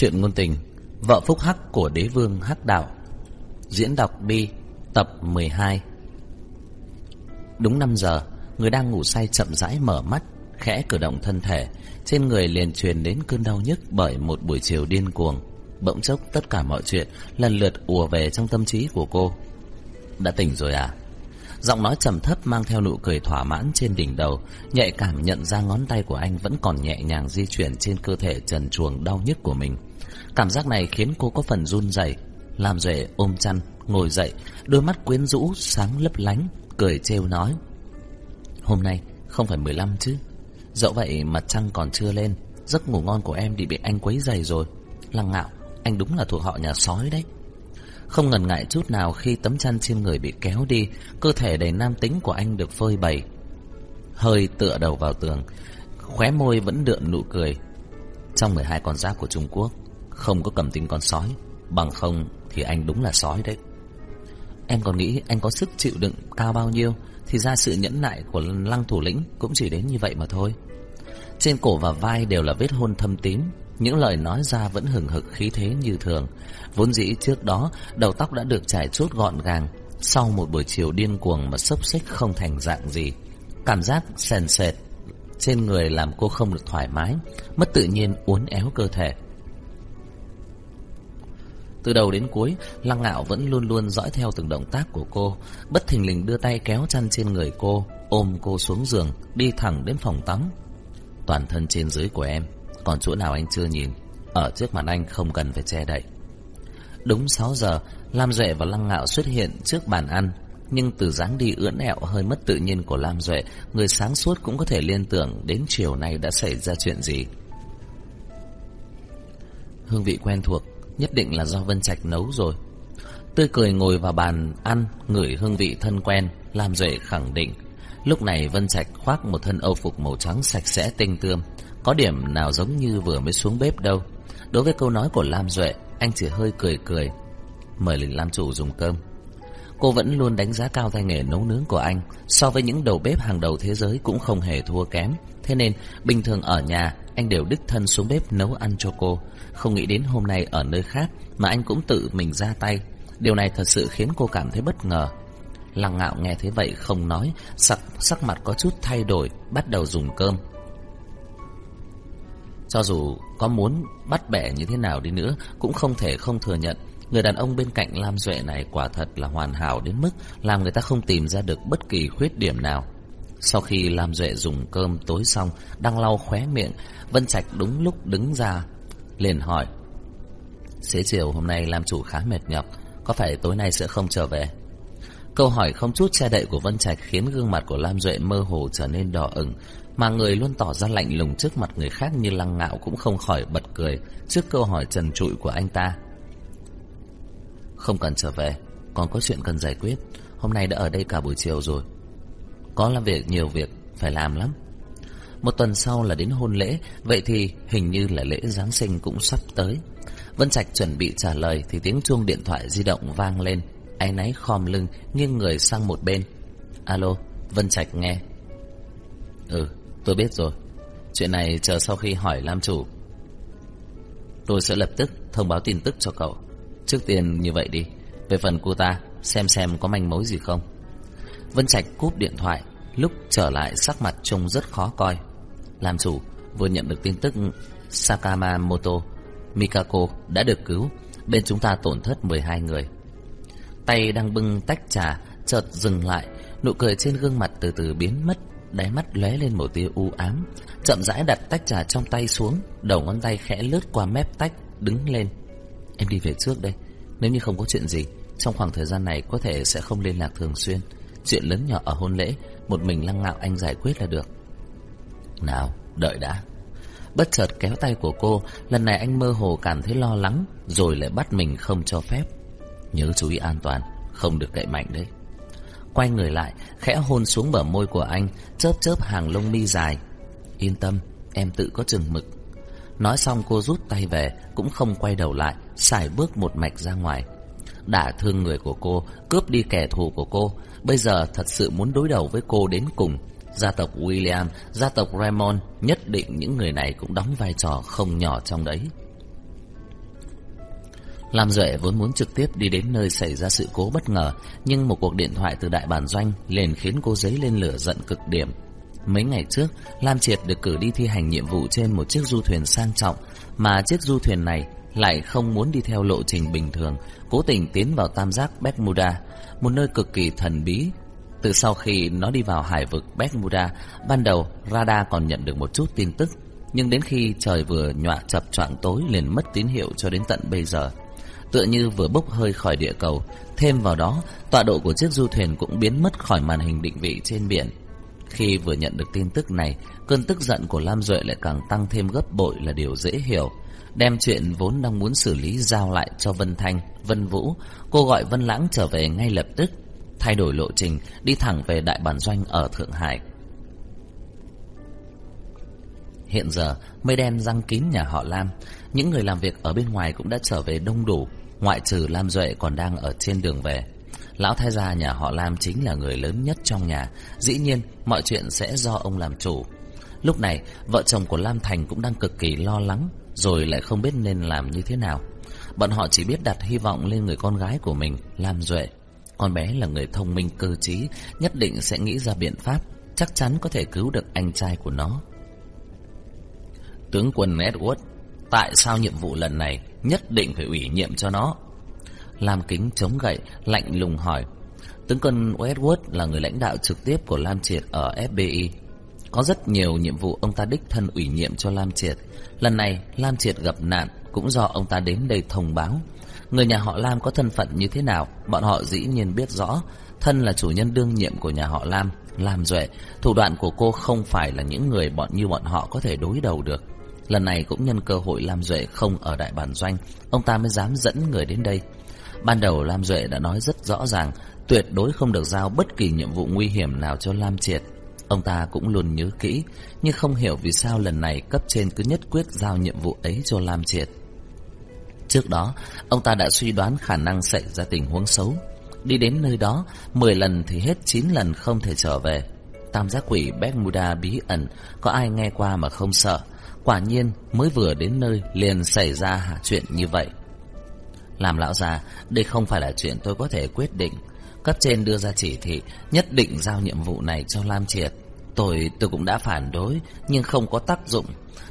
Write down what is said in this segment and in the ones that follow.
Chuyện ngôn tình, Vợ phúc hắc của đế vương hắc đạo. Diễn đọc bi Tập 12 Đúng 5 giờ, Người đang ngủ say chậm rãi mở mắt, Khẽ cử động thân thể. Trên người liền truyền đến cơn đau nhức Bởi một buổi chiều điên cuồng. Bỗng chốc tất cả mọi chuyện Lần lượt ùa về trong tâm trí của cô. Đã tỉnh rồi à? Giọng nói trầm thấp mang theo nụ cười thỏa mãn trên đỉnh đầu, Nhạy cảm nhận ra ngón tay của anh Vẫn còn nhẹ nhàng di chuyển trên cơ thể trần chuồng đau nhức của mình. Cảm giác này khiến cô có phần run rẩy. Làm rể ôm chăn, ngồi dậy, đôi mắt quyến rũ, sáng lấp lánh, cười trêu nói. Hôm nay không phải 15 chứ. Dẫu vậy mặt trăng còn chưa lên, giấc ngủ ngon của em bị bị anh quấy dày rồi. Lăng ngạo, anh đúng là thuộc họ nhà sói đấy. Không ngần ngại chút nào khi tấm chăn trên người bị kéo đi, cơ thể đầy nam tính của anh được phơi bày. Hơi tựa đầu vào tường, khóe môi vẫn đượm nụ cười. Trong 12 con giáp của Trung Quốc, không có cầm tính con sói, Bằng không thì anh đúng là sói đấy. Em còn nghĩ anh có sức chịu đựng cao bao nhiêu Thì ra sự nhẫn nại của lăng thủ lĩnh Cũng chỉ đến như vậy mà thôi. Trên cổ và vai đều là vết hôn thâm tím, Những lời nói ra vẫn hừng hực khí thế như thường. Vốn dĩ trước đó, Đầu tóc đã được trải chuốt gọn gàng, Sau một buổi chiều điên cuồng Mà sốc xích không thành dạng gì. Cảm giác sền sệt Trên người làm cô không được thoải mái, Mất tự nhiên uốn éo cơ thể từ đầu đến cuối, Lăng Ngạo vẫn luôn luôn dõi theo từng động tác của cô, bất thình lình đưa tay kéo chăn trên người cô, ôm cô xuống giường, đi thẳng đến phòng tắm. Toàn thân trên dưới của em, còn chỗ nào anh chưa nhìn, ở trước mặt anh không cần phải che đậy. Đúng 6 giờ, Lam Duệ và Lăng Ngạo xuất hiện trước bàn ăn, nhưng từ dáng đi ưỡn ẹo hơi mất tự nhiên của Lam Duệ, người sáng suốt cũng có thể liên tưởng đến chiều nay đã xảy ra chuyện gì. Hương vị quen thuộc Nhất định là do Vân Trạch nấu rồi. Tươi cười ngồi vào bàn ăn, Ngửi hương vị thân quen, Lam Duệ khẳng định, Lúc này Vân Trạch khoác một thân âu phục màu trắng sạch sẽ tinh tươm, Có điểm nào giống như vừa mới xuống bếp đâu. Đối với câu nói của Lam Duệ, Anh chỉ hơi cười cười. Mời Lình Lam chủ dùng cơm. Cô vẫn luôn đánh giá cao tay nghề nấu nướng của anh, So với những đầu bếp hàng đầu thế giới Cũng không hề thua kém. Thế nên, bình thường ở nhà anh đều đích thân xuống bếp nấu ăn cho cô. Không nghĩ đến hôm nay ở nơi khác Mà anh cũng tự mình ra tay. Điều này thật sự khiến cô cảm thấy bất ngờ. Lăng ngạo nghe thế vậy không nói Sắc, sắc mặt có chút thay đổi Bắt đầu dùng cơm. Cho dù có muốn bắt bẻ như thế nào đi nữa Cũng không thể không thừa nhận. Người đàn ông bên cạnh Lam Duệ này quả thật là hoàn hảo đến mức Làm người ta không tìm ra được bất kỳ khuyết điểm nào. Sau khi làm Duệ dùng cơm tối xong, Đang lau khóe miệng, Vân Trạch đúng lúc đứng ra, liền hỏi, Xế chiều hôm nay làm chủ khá mệt nhọc, Có phải tối nay sẽ không trở về? Câu hỏi không chút che đậy của Vân Trạch Khiến gương mặt của Lam Duệ mơ hồ trở nên đỏ ửng, Mà người luôn tỏ ra lạnh lùng trước mặt người khác Như lăng ngạo cũng không khỏi bật cười Trước câu hỏi trần trụi của anh ta. Không cần trở về, Còn có chuyện cần giải quyết, Hôm nay đã ở đây cả buổi chiều rồi có làm việc nhiều việc Phải làm lắm. Một tuần sau là đến hôn lễ, Vậy thì hình như là lễ Giáng sinh cũng sắp tới. Vân Trạch chuẩn bị trả lời Thì tiếng chuông điện thoại di động vang lên Anh náy khom lưng, Nghiêng người sang một bên. Alo, Vân Trạch nghe. Ừ tôi biết rồi. Chuyện này chờ sau khi hỏi Lam chủ. Tôi sẽ lập tức thông báo tin tức cho cậu. Trước tiên như vậy đi. Về phần cô ta, Xem xem có manh mối gì không. Vân Trạch cúp điện thoại Lúc trở lại sắc mặt trông rất khó coi làm chủ vừa nhận được tin tức Sakamamoto Mikako đã được cứu, bên chúng ta tổn thất 12 người. Tay đang bưng tách trà, chợt dừng lại, nụ cười trên gương mặt từ từ biến mất, đáy mắt lóe lên một tia u ám, chậm rãi đặt tách trà trong tay xuống, đầu ngón tay khẽ lướt qua mép tách, đứng lên. Em đi về trước đây, nếu như không có chuyện gì, trong khoảng thời gian này có thể sẽ không liên lạc thường xuyên. Chuyện lớn nhỏ ở hôn lễ, một mình lăng ngạo anh giải quyết là được. Nào, đợi đã. Bất chợt kéo tay của cô, lần này anh mơ hồ cảm thấy lo lắng, rồi lại bắt mình không cho phép. Nhớ chú ý an toàn, không được cậy mạnh đấy. Quay người lại, khẽ hôn xuống bờ môi của anh, chớp chớp hàng lông mi dài. Yên tâm, em tự có chừng mực. Nói xong cô rút tay về, cũng không quay đầu lại, xài bước một mạch ra ngoài. Đã thương người của cô, cướp đi kẻ thù của cô, bây giờ thật sự muốn đối đầu với cô đến cùng, Gia tộc William, gia tộc Raymond, nhất định những người này cũng đóng vai trò không nhỏ trong đấy. Lam Duệ vốn muốn trực tiếp đi đến nơi xảy ra sự cố bất ngờ, nhưng một cuộc điện thoại từ đại bản doanh liền khiến cô giấy lên lửa giận cực điểm. Mấy ngày trước, Lam Triệt được cử đi thi hành nhiệm vụ trên một chiếc du thuyền sang trọng, mà chiếc du thuyền này lại không muốn đi theo lộ trình bình thường, cố tình tiến vào tam giác Bermuda, một nơi cực kỳ thần bí. Từ sau khi nó đi vào hải vực Bermuda, ban đầu radar còn nhận được một chút tin tức, nhưng đến khi trời vừa nhọa chập choạng tối liền mất tín hiệu cho đến tận bây giờ. Tựa như vừa bốc hơi khỏi địa cầu, thêm vào đó, tọa độ của chiếc du thuyền cũng biến mất khỏi màn hình định vị trên biển. Khi vừa nhận được tin tức này, cơn tức giận của Lam Duệ lại càng tăng thêm gấp bội là điều dễ hiểu. Đem chuyện vốn đang muốn xử lý giao lại cho Vân Thanh, Vân Vũ, cô gọi Vân Lãng trở về ngay lập tức, thay đổi lộ trình, đi thẳng về đại bản doanh ở Thượng Hải. Hiện giờ, mây đen răng kín nhà họ Lam, những người làm việc ở bên ngoài cũng đã trở về đông đủ, ngoại trừ Lam Duệ còn đang ở trên đường về. Lão thái gia nhà họ Lam chính là người lớn nhất trong nhà, dĩ nhiên mọi chuyện sẽ do ông làm chủ. Lúc này, vợ chồng của Lam Thành cũng đang cực kỳ lo lắng, rồi lại không biết nên làm như thế nào. Bọn họ chỉ biết đặt hy vọng lên người con gái của mình, Lam Duệ. Con bé là người thông minh cơ trí, nhất định sẽ nghĩ ra biện pháp, chắc chắn có thể cứu được anh trai của nó. Tướng quân Edward, tại sao nhiệm vụ lần này nhất định phải ủy nhiệm cho nó? Lam Kính chống gậy, lạnh lùng hỏi. Tướng quân Edward là người lãnh đạo trực tiếp của Lam Triệt ở FBI. Có rất nhiều nhiệm vụ ông ta đích thân ủy nhiệm cho Lam Triệt. Lần này, Lam Triệt gặp nạn cũng do ông ta đến đây thông báo. Người nhà họ Lam có thân phận như thế nào, bọn họ dĩ nhiên biết rõ. Thân là chủ nhân đương nhiệm của nhà họ Lam, Lam Duệ. Thủ đoạn của cô không phải là những người bọn như bọn họ có thể đối đầu được. Lần này cũng nhân cơ hội Lam Duệ không ở đại bản doanh, ông ta mới dám dẫn người đến đây. Ban đầu Lam Duệ đã nói rất rõ ràng, tuyệt đối không được giao bất kỳ nhiệm vụ nguy hiểm nào cho Lam Triệt. Ông ta cũng luôn nhớ kỹ, nhưng không hiểu vì sao lần này cấp trên cứ nhất quyết giao nhiệm vụ ấy cho Lam Triệt. Trước đó, ông ta đã suy đoán khả năng xảy ra tình huống xấu. Đi đến nơi đó, 10 lần thì hết 9 lần không thể trở về. Tam giác quỷ Bermuda bí ẩn, có ai nghe qua mà không sợ. Quả nhiên, mới vừa đến nơi liền xảy ra chuyện như vậy. Làm lão già, đây không phải là chuyện tôi có thể quyết định. Cấp trên đưa ra chỉ thị, nhất định giao nhiệm vụ này cho Lam Triệt. Tôi, tôi cũng đã phản đối, nhưng không có tác dụng.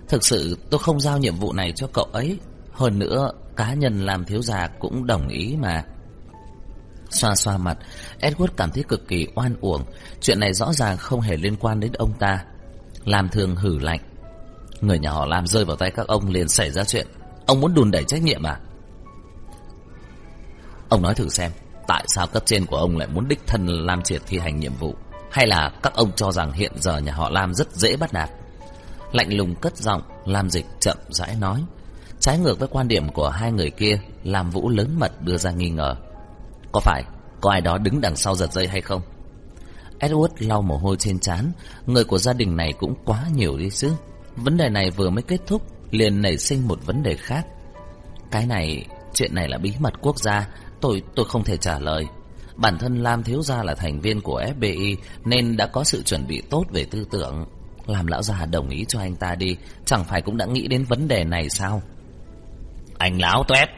Thực sự tôi không giao nhiệm vụ này cho cậu ấy. Hơn nữa, cá nhân làm thiếu gia cũng đồng ý mà. Xoa xoa mặt, Edward cảm thấy cực kỳ oan uổng. Chuyện này rõ ràng không hề liên quan đến ông ta. Làm thường hử lạnh. Người nhà họ làm rơi vào tay các ông liền xảy ra chuyện. Ông muốn đùn đẩy trách nhiệm à? Ông nói thử xem, tại sao cấp trên của ông lại muốn đích thân Lam Triệt thi hành nhiệm vụ? Hay là các ông cho rằng hiện giờ nhà họ Lam rất dễ bắt nạt? Lạnh lùng cất giọng, Lam Dịch chậm rãi nói. Trái ngược với quan điểm của hai người kia, Lam Vũ lớn mật đưa ra nghi ngờ. Có phải có ai đó đứng đằng sau giật dây hay không? Edward lau mồ hôi trên trán, người của gia đình này cũng quá nhiều đi chứ. Vấn đề này vừa mới kết thúc, liền nảy sinh một vấn đề khác. Cái này, chuyện này là bí mật quốc gia, Tôi tôi không thể trả lời. Bản thân Lam Thiếu Gia là thành viên của FBI nên đã có sự chuẩn bị tốt về tư tưởng. Làm lão già đồng ý cho anh ta đi, chẳng phải cũng đã nghĩ đến vấn đề này sao? Anh lão tuét!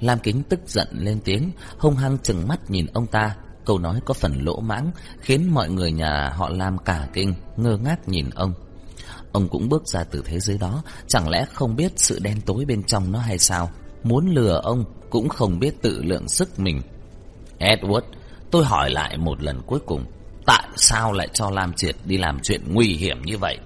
Lam Kính tức giận lên tiếng, hung hăng chừng mắt nhìn ông ta. Câu nói có phần lỗ mãng, khiến mọi người nhà họ Lam cả kinh, ngơ ngác nhìn ông. Ông cũng bước ra từ thế giới đó, chẳng lẽ không biết sự đen tối bên trong nó hay sao? Muốn lừa ông cũng không biết tự lượng sức mình. Edward, tôi hỏi lại một lần cuối cùng, tại sao lại cho Lam Triệt đi làm chuyện nguy hiểm như vậy?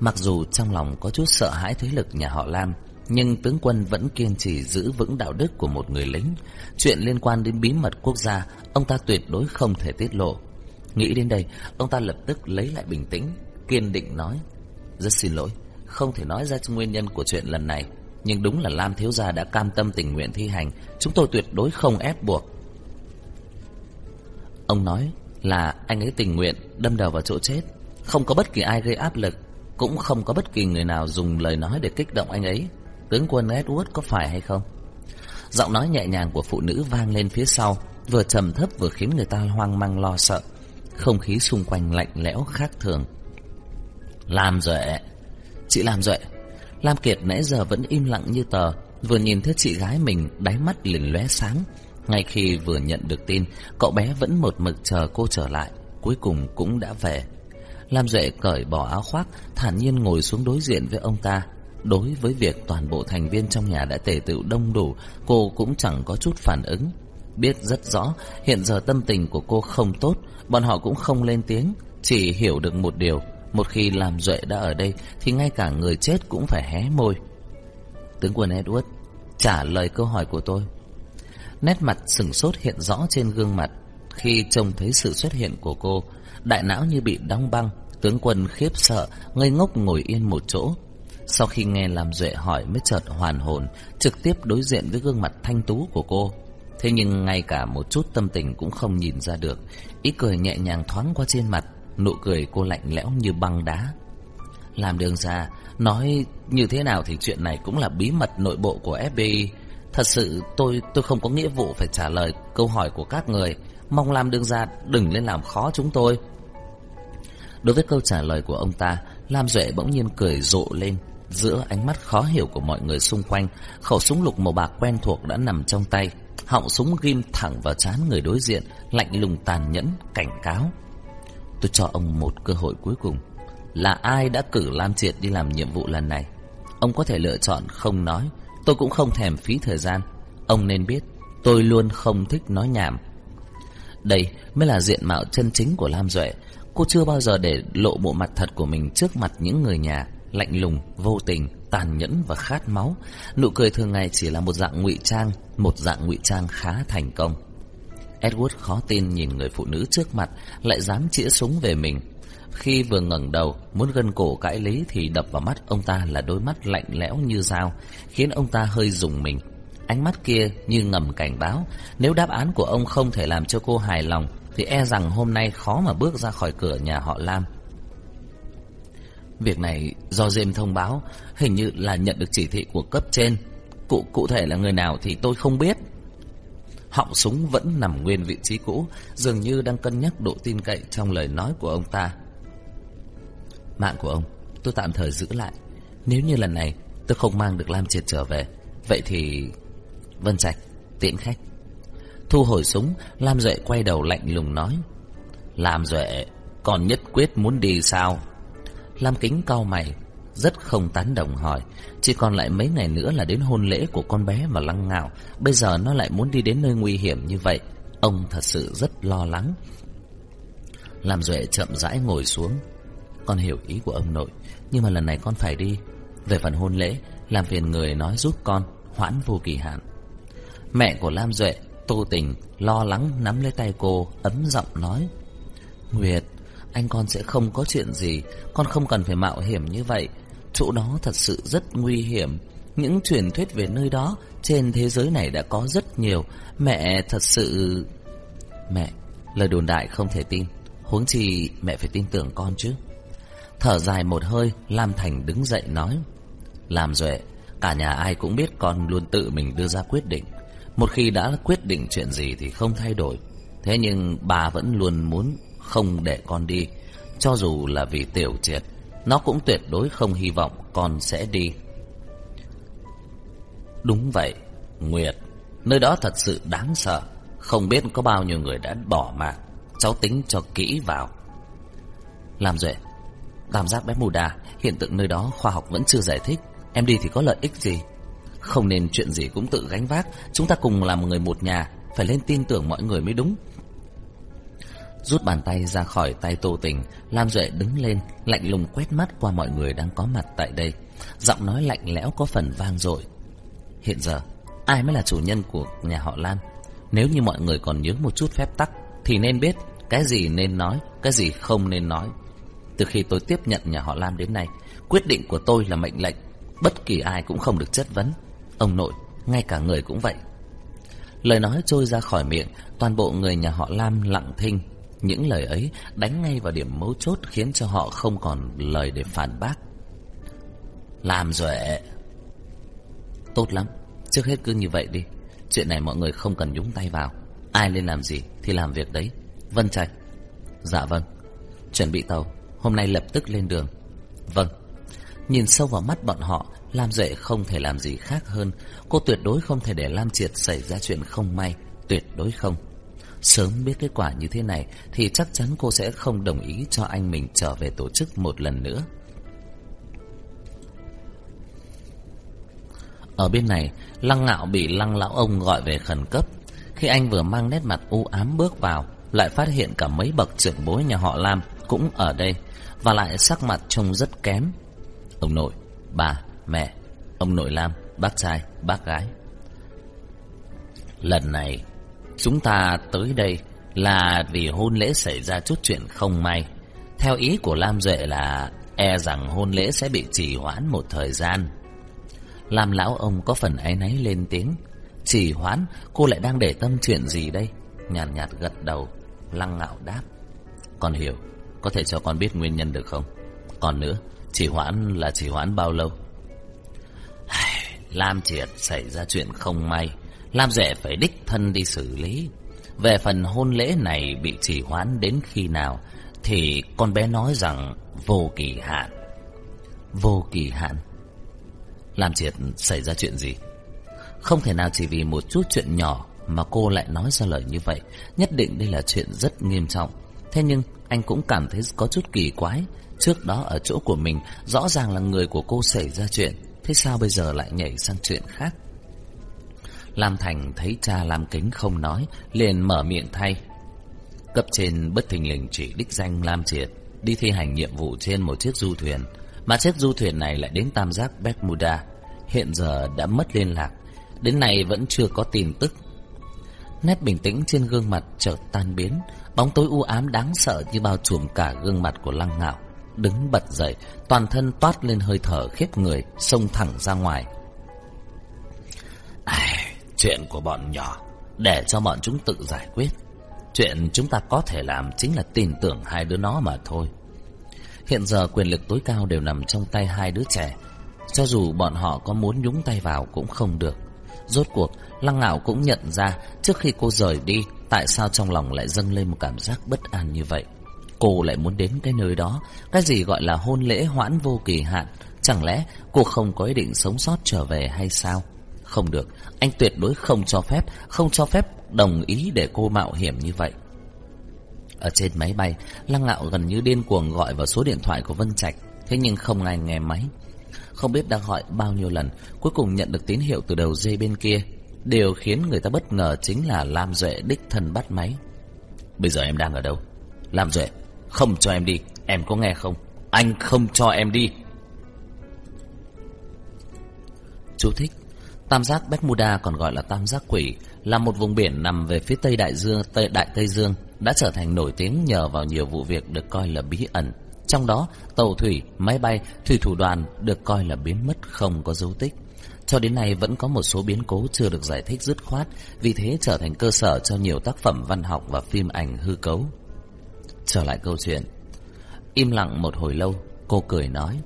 Mặc dù trong lòng có chút sợ hãi thế lực nhà họ Lam, nhưng tướng quân vẫn kiên trì giữ vững đạo đức của một người lính. Chuyện liên quan đến bí mật quốc gia, ông ta tuyệt đối không thể tiết lộ. Nghĩ đến đây, ông ta lập tức lấy lại bình tĩnh, kiên định nói. Rất xin lỗi, không thể nói ra nguyên nhân của chuyện lần này. Nhưng đúng là Lam Thiếu Gia đã cam tâm tình nguyện thi hành, Chúng tôi tuyệt đối không ép buộc. Ông nói là anh ấy tình nguyện đâm đầu vào chỗ chết, Không có bất kỳ ai gây áp lực, Cũng không có bất kỳ người nào dùng lời nói để kích động anh ấy. Tướng quân Edward có phải hay không? Giọng nói nhẹ nhàng của phụ nữ vang lên phía sau, Vừa trầm thấp vừa khiến người ta hoang mang lo sợ. Không khí xung quanh lạnh lẽo khác thường. Làm rồi Chị làm rồi Lam Kiệt nãy giờ vẫn im lặng như tờ, Vừa nhìn thấy chị gái mình đáy mắt liền lóe sáng. Ngay khi vừa nhận được tin Cậu bé vẫn một mực chờ cô trở lại Cuối cùng cũng đã về. Lam Duệ cởi bỏ áo khoác Thản nhiên ngồi xuống đối diện với ông ta. Đối với việc toàn bộ thành viên trong nhà đã tề tựu đông đủ Cô cũng chẳng có chút phản ứng. Biết rất rõ Hiện giờ tâm tình của cô không tốt Bọn họ cũng không lên tiếng Chỉ hiểu được một điều. Một khi làm duệ đã ở đây, Thì ngay cả người chết cũng phải hé môi. Tướng quân Edward Trả lời câu hỏi của tôi. Nét mặt sừng sốt hiện rõ trên gương mặt. Khi trông thấy sự xuất hiện của cô, Đại não như bị đóng băng, Tướng quân khiếp sợ, Ngây ngốc ngồi yên một chỗ. Sau khi nghe làm duệ hỏi mới chợt hoàn hồn, Trực tiếp đối diện với gương mặt thanh tú của cô. Thế nhưng ngay cả một chút tâm tình cũng không nhìn ra được, Ý cười nhẹ nhàng thoáng qua trên mặt. Nụ cười cô lạnh lẽo như băng đá. Làm đường ra Nói như thế nào thì chuyện này cũng là bí mật nội bộ của FBI Thật sự tôi tôi không có nghĩa vụ phải trả lời câu hỏi của các người. Mong làm đường ra đừng lên làm khó chúng tôi. Đối với câu trả lời của ông ta Lam Duệ bỗng nhiên cười rộ lên. Giữa ánh mắt khó hiểu của mọi người xung quanh Khẩu súng lục màu bạc quen thuộc đã nằm trong tay. Họng súng ghim thẳng vào trán người đối diện Lạnh lùng tàn nhẫn, cảnh cáo. Tôi cho ông một cơ hội cuối cùng. Là ai đã cử Lam Triệt đi làm nhiệm vụ lần này? Ông có thể lựa chọn không nói Tôi cũng không thèm phí thời gian. Ông nên biết Tôi luôn không thích nói nhảm. Đây mới là diện mạo chân chính của Lam Duệ. Cô chưa bao giờ để lộ bộ mặt thật của mình trước mặt những người nhà Lạnh lùng, vô tình, tàn nhẫn và khát máu. Nụ cười thường ngày chỉ là một dạng ngụy trang Một dạng ngụy trang khá thành công. Edward khó tin nhìn người phụ nữ trước mặt, Lại dám chĩa súng về mình. Khi vừa ngẩng đầu, Muốn gân cổ cãi lý Thì đập vào mắt ông ta là đôi mắt lạnh lẽo như dao, Khiến ông ta hơi rùng mình. Ánh mắt kia như ngầm cảnh báo, Nếu đáp án của ông không thể làm cho cô hài lòng, Thì e rằng hôm nay khó mà bước ra khỏi cửa nhà họ Lam. Việc này do James thông báo, Hình như là nhận được chỉ thị của cấp trên. Cụ cụ thể là người nào thì tôi không biết. Họng súng vẫn nằm nguyên vị trí cũ, Dường như đang cân nhắc độ tin cậy Trong lời nói của ông ta. Mạng của ông, Tôi tạm thời giữ lại. Nếu như lần này tôi không mang được Lam Triệt trở về, Vậy thì Vân Trạch, tiễn khách. Thu hồi súng, Lam Duệ quay đầu lạnh lùng nói, Lam Duệ Còn nhất quyết muốn đi sao? Lam Kính cau mày rất không tán đồng hỏi, Chỉ còn lại mấy ngày nữa là đến hôn lễ của con bé và lăng ngạo, Bây giờ nó lại muốn đi đến nơi nguy hiểm như vậy, Ông thật sự rất lo lắng. Lam Duệ chậm rãi ngồi xuống. Con hiểu ý của ông nội, Nhưng mà lần này con phải đi. Về phần hôn lễ, Làm phiền người nói giúp con, Hoãn vô kỳ hạn. Mẹ của Lam Duệ, Tô tình, lo lắng nắm lấy tay cô, Ấm giọng nói, Nguyệt, anh con sẽ không có chuyện gì, Con không cần phải mạo hiểm như vậy. Chỗ đó thật sự rất nguy hiểm. Những truyền thuyết về nơi đó Trên thế giới này đã có rất nhiều. Mẹ thật sự Mẹ, lời đồn đại không thể tin. Huống chi mẹ phải tin tưởng con chứ. Thở dài một hơi Lam Thành đứng dậy nói Làm duệ Cả nhà ai cũng biết con luôn tự mình đưa ra quyết định. Một khi đã quyết định chuyện gì thì không thay đổi. Thế nhưng bà vẫn luôn muốn không để con đi Cho dù là vì tiểu triệt. Nó cũng tuyệt đối không hy vọng con sẽ đi. Đúng vậy, Nguyệt. Nơi đó thật sự đáng sợ. Không biết có bao nhiêu người đã bỏ mạng. Cháu tính cho kỹ vào. Làm duệ. Tam giác bé mù đà Hiện tượng nơi đó khoa học vẫn chưa giải thích. Em đi thì có lợi ích gì? Không nên chuyện gì cũng tự gánh vác. Chúng ta cùng làm người một nhà, Phải lên tin tưởng mọi người mới đúng. Rút bàn tay ra khỏi tay Tô Tình. Lam Duệ đứng lên, Lạnh lùng quét mắt qua mọi người đang có mặt tại đây. Giọng nói lạnh lẽo có phần vang dội. Hiện giờ, Ai mới là chủ nhân của nhà họ Lam? Nếu như mọi người còn nhớ một chút phép tắc, Thì nên biết Cái gì nên nói, Cái gì không nên nói. Từ khi tôi tiếp nhận nhà họ Lam đến nay, Quyết định của tôi là mệnh lệnh. Bất kỳ ai cũng không được chất vấn. Ông nội, Ngay cả người cũng vậy. Lời nói trôi ra khỏi miệng, Toàn bộ người nhà họ Lam lặng thinh những lời ấy đánh ngay vào điểm mấu chốt khiến cho họ không còn lời để phản bác. Làm rồi Tốt lắm, trước hết cứ như vậy đi. Chuyện này mọi người không cần nhúng tay vào. Ai lên làm gì thì làm việc đấy. Vân Trạch. Dạ vâng. Chuẩn bị tàu, hôm nay lập tức lên đường. Vâng. Nhìn sâu vào mắt bọn họ, Lam Duệ không thể làm gì khác hơn Cô tuyệt đối không thể để Lam Triệt xảy ra chuyện không may Tuyệt đối không Sớm biết kết quả như thế này Thì chắc chắn cô sẽ không đồng ý cho anh mình trở về tổ chức một lần nữa. Ở bên này Lăng ngạo bị lăng lão ông gọi về khẩn cấp. Khi anh vừa mang nét mặt u ám bước vào Lại phát hiện cả mấy bậc trưởng bối nhà họ Lam Cũng ở đây Và lại sắc mặt trông rất kém. Ông nội, bà, mẹ Ông nội Lam, bác trai, bác gái. Lần này Chúng ta tới đây Là vì hôn lễ xảy ra chút chuyện không may. Theo ý của Lam Duệ là E rằng hôn lễ sẽ bị trì hoãn một thời gian. Lam lão ông có phần áy náy lên tiếng. Trì hoãn? Cô lại đang để tâm chuyện gì đây? Nhàn nhạt, nhạt gật đầu Lăng ngạo đáp. Con hiểu Có thể cho con biết nguyên nhân được không? Còn nữa Trì hoãn là trì hoãn bao lâu? Lam Triệt xảy ra chuyện không may. Lam Duệ phải đích thân đi xử lý. Về phần hôn lễ này bị trì hoãn đến khi nào, Thì con bé nói rằng vô kỳ hạn. Vô kỳ hạn? Lam Triệt, xảy ra chuyện gì? Không thể nào chỉ vì một chút chuyện nhỏ Mà cô lại nói ra lời như vậy. Nhất định đây là chuyện rất nghiêm trọng. Thế nhưng anh cũng cảm thấy có chút kỳ quái. Trước đó ở chỗ của mình, Rõ ràng là người của cô xảy ra chuyện. Thế sao bây giờ lại nhảy sang chuyện khác? Lam Thành thấy cha Lam Kính không nói liền mở miệng thay. Cấp trên bất thình lình chỉ đích danh Lam Triệt Đi thi hành nhiệm vụ trên một chiếc du thuyền. Mà chiếc du thuyền này lại đến tam giác Bermuda Hiện giờ đã mất liên lạc Đến nay vẫn chưa có tin tức. Nét bình tĩnh trên gương mặt chợt tan biến Bóng tối u ám đáng sợ như bao trùm cả gương mặt của lăng ngạo Đứng bật dậy Toàn thân toát lên hơi thở khiếp người Xông thẳng ra ngoài. Ai, Chuyện của bọn nhỏ, Để cho bọn chúng tự giải quyết. Chuyện chúng ta có thể làm Chính là tin tưởng hai đứa nó mà thôi. Hiện giờ quyền lực tối cao đều nằm trong tay hai đứa trẻ. Cho dù bọn họ có muốn nhúng tay vào cũng không được. Rốt cuộc, Lăng Ngạo cũng nhận ra Trước khi cô rời đi, Tại sao trong lòng lại dâng lên một cảm giác bất an như vậy. Cô lại muốn đến cái nơi đó, Cái gì gọi là hôn lễ hoãn vô kỳ hạn. Chẳng lẽ cô không có ý định sống sót trở về hay sao? Không được, Anh tuyệt đối không cho phép, Không cho phép đồng ý để cô mạo hiểm như vậy. Ở trên máy bay, Lăng ngạo gần như điên cuồng gọi vào số điện thoại của Vân Trạch, Thế nhưng không ai nghe máy. Không biết đã gọi bao nhiêu lần, Cuối cùng nhận được tín hiệu từ đầu dây bên kia. Điều khiến người ta bất ngờ chính là Lam Duệ đích thân bắt máy. Bây giờ em đang ở đâu? Lam Duệ, Không cho em đi, Em có nghe không? Anh không cho em đi. Chú thích Tam giác Bermuda còn gọi là tam giác quỷ Là một vùng biển nằm về phía tây đại dương Tây Đại Tây Dương Đã trở thành nổi tiếng nhờ vào nhiều vụ việc được coi là bí ẩn Trong đó tàu thủy, máy bay, thủy thủ đoàn được coi là biến mất không có dấu tích cho đến nay vẫn có một số biến cố chưa được giải thích dứt khoát, vì thế trở thành cơ sở cho nhiều tác phẩm văn học và phim ảnh hư cấu. Trở lại câu chuyện. Im lặng một hồi lâu, cô cười nói.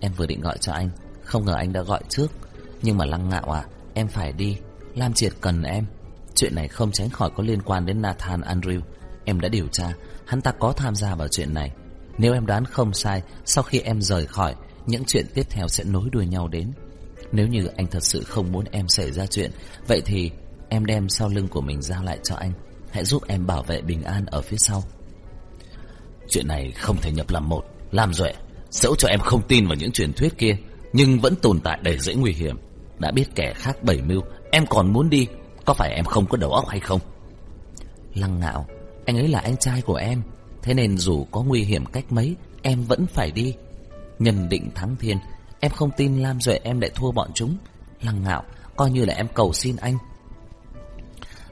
Em vừa định gọi cho anh, không ngờ anh đã gọi trước. Nhưng mà lăng ngạo à, em phải đi. Lam Triệt cần em. Chuyện này không tránh khỏi có liên quan đến Nathan Andrew. Em đã điều tra, hắn ta có tham gia vào chuyện này. Nếu em đoán không sai, sau khi em rời khỏi, những chuyện tiếp theo sẽ nối đuôi nhau đến. Nếu như anh thật sự không muốn em xảy ra chuyện Vậy thì em đem sau lưng của mình giao lại cho anh Hãy giúp em bảo vệ bình an ở phía sau Chuyện này không thể nhập làm một Làm duệ Dẫu cho em không tin vào những truyền thuyết kia Nhưng vẫn tồn tại đầy dễ nguy hiểm đã biết kẻ khác bảy mưu. Em còn muốn đi, Có phải em không có đầu óc hay không? Lăng ngạo, Anh ấy là anh trai của em, Thế nên dù có nguy hiểm cách mấy, Em vẫn phải đi. Nhân định thắng thiên, Em không tin Lam Duệ em lại thua bọn chúng. Lăng ngạo, Coi như là em cầu xin anh.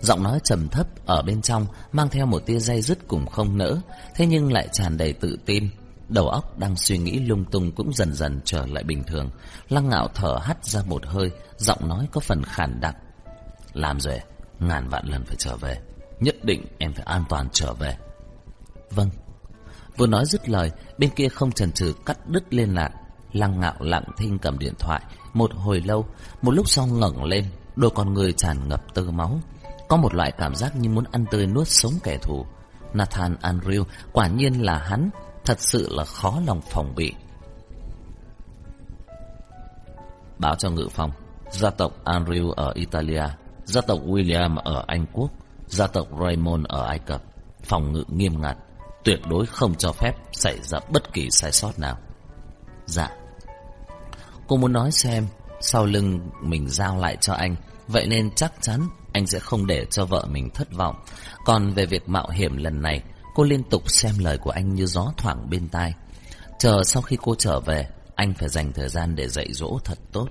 Giọng nói trầm thấp ở bên trong Mang theo một tia dây dứt cùng không nỡ, Thế nhưng lại tràn đầy tự tin. Đầu óc đang suy nghĩ lung tung Cũng dần dần trở lại bình thường. Lăng ngạo thở hắt ra một hơi, Giọng nói có phần khản đặc. Làm rồi, Ngàn vạn lần phải trở về. Nhất định em phải an toàn trở về. Vâng. Vừa nói dứt lời, Bên kia không chần chừ cắt đứt liên lạc. Lăng ngạo lặng thinh cầm điện thoại. Một hồi lâu, Một lúc sau ngẩng lên, Đôi con người tràn ngập tơ máu. Có một loại cảm giác như muốn ăn tươi nuốt sống kẻ thù. Nathan Andrew Quả nhiên là hắn. Thật sự là khó lòng phòng bị báo cho ngự phong, Gia tộc Andrew ở Italia, gia tộc William ở Anh Quốc, gia tộc Raymond ở Ai Cập. Phòng ngự nghiêm ngặt, tuyệt đối không cho phép xảy ra bất kỳ sai sót nào. Dạ. Cô muốn nói xem, sau lưng mình giao lại cho anh, vậy nên chắc chắn anh sẽ không để cho vợ mình thất vọng. Còn về việc mạo hiểm lần này, cô liên tục xem lời của anh như gió thoảng bên tai. Chờ sau khi cô trở về, anh phải dành thời gian để dạy dỗ thật tốt.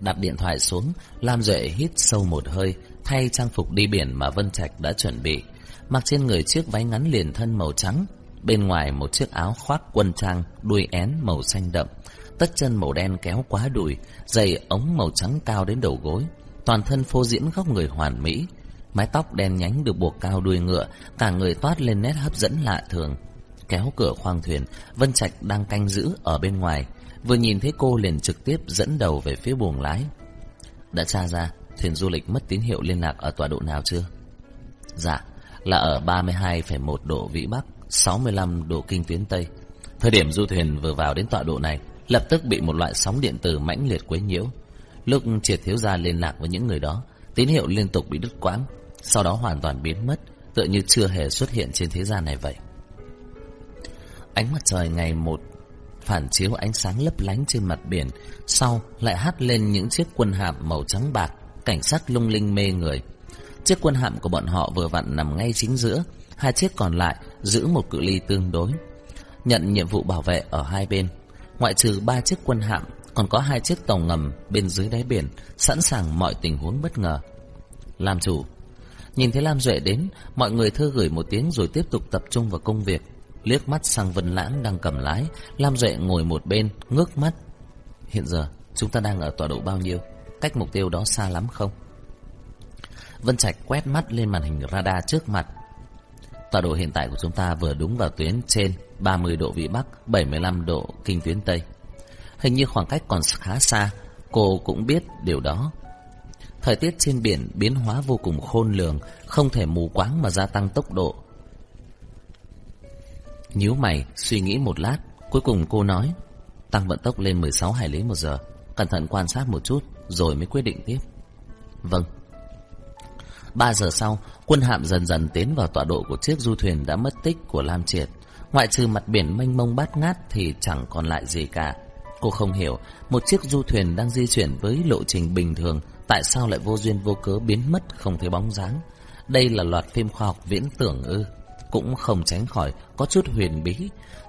Đặt điện thoại xuống, Lam Duệ hít sâu một hơi, thay trang phục đi biển mà Vân Trạch đã chuẩn bị. Mặc trên người chiếc váy ngắn liền thân màu trắng, bên ngoài một chiếc áo khoác quân trang đuôi én màu xanh đậm, tất chân màu đen kéo quá đùi, giày ống màu trắng cao đến đầu gối, toàn thân phô diễn góc người hoàn mỹ, mái tóc đen nhánh được buộc cao đuôi ngựa, cả người toát lên nét hấp dẫn lạ thường. Kéo cửa khoang thuyền, Vân Trạch đang canh giữ ở bên ngoài, vừa nhìn thấy cô liền trực tiếp dẫn đầu về phía buồng lái. Đã tra ra, thuyền du lịch mất tín hiệu liên lạc ở tọa độ nào chưa? Dạ, là ở 32,1 độ vĩ Bắc, 65 độ kinh tuyến Tây. Thời điểm du thuyền vừa vào đến tọa độ này, lập tức bị một loại sóng điện tử mãnh liệt quấy nhiễu. Lúc triệt thiếu gia liên lạc với những người đó, tín hiệu liên tục bị đứt quãng, sau đó hoàn toàn biến mất, tựa như chưa hề xuất hiện trên thế gian này vậy. Ánh mặt trời ngày một phản chiếu ánh sáng lấp lánh trên mặt biển, sau lại hắt lên những chiếc quân hạm màu trắng bạc, cảnh sắc lung linh mê người. Chiếc quân hạm của bọn họ vừa vặn nằm ngay chính giữa, hai chiếc còn lại giữ một cự ly tương đối. Nhận nhiệm vụ bảo vệ ở hai bên, ngoại trừ ba chiếc quân hạm, còn có hai chiếc tàu ngầm bên dưới đáy biển, sẵn sàng mọi tình huống bất ngờ. Làm chủ, nhìn thấy Lam Duệ đến, mọi người thơ gửi một tiếng rồi tiếp tục tập trung vào công việc. Liếc mắt sang Vân Lãng đang cầm lái, Lam Duệ ngồi một bên, ngước mắt. Hiện giờ, chúng ta đang ở tọa độ bao nhiêu? Cách mục tiêu đó xa lắm không? Vân Trạch quét mắt lên màn hình radar trước mặt. Tọa độ hiện tại của chúng ta vừa đúng vào tuyến trên 30 độ Vĩ Bắc, 75 độ Kinh tuyến Tây. Hình như khoảng cách còn khá xa, cô cũng biết điều đó. Thời tiết trên biển biến hóa vô cùng khôn lường, không thể mù quáng mà gia tăng tốc độ. Nhíu mày, suy nghĩ một lát, cuối cùng cô nói, tăng vận tốc lên 16 hải lý một giờ, cẩn thận quan sát một chút, rồi mới quyết định tiếp. Vâng. Ba giờ sau, quân hạm dần dần tiến vào tọa độ của chiếc du thuyền đã mất tích của Lam Triệt. Ngoại trừ mặt biển mênh mông bát ngát thì chẳng còn lại gì cả. Cô không hiểu, một chiếc du thuyền đang di chuyển với lộ trình bình thường, tại sao lại vô duyên vô cớ biến mất không thấy bóng dáng? Đây là loạt phim khoa học viễn tưởng ư? Cũng không tránh khỏi có chút huyền bí.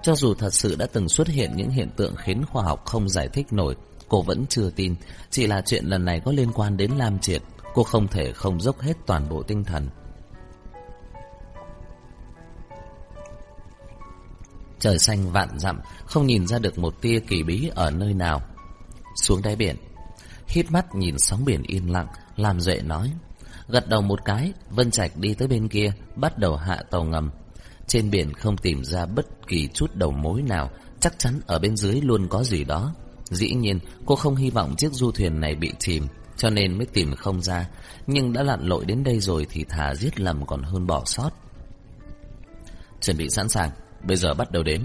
Cho dù thật sự đã từng xuất hiện những hiện tượng khiến khoa học không giải thích nổi, cô vẫn chưa tin. Chỉ là chuyện lần này có liên quan đến Lam Triệt, cô không thể không dốc hết toàn bộ tinh thần. Trời xanh vạn dặm, không nhìn ra được một tia kỳ bí ở nơi nào. Xuống đáy biển, hít mắt nhìn sóng biển yên lặng, làm duệ nói. Gật đầu một cái, Vân Trạch đi tới bên kia, bắt đầu hạ tàu ngầm. Trên biển không tìm ra bất kỳ chút đầu mối nào, chắc chắn ở bên dưới luôn có gì đó. Dĩ nhiên, cô không hy vọng chiếc du thuyền này bị chìm, cho nên mới tìm không ra. Nhưng đã lặn lội đến đây rồi thì thà giết lầm còn hơn bỏ sót. Chuẩn bị sẵn sàng, bây giờ bắt đầu đếm.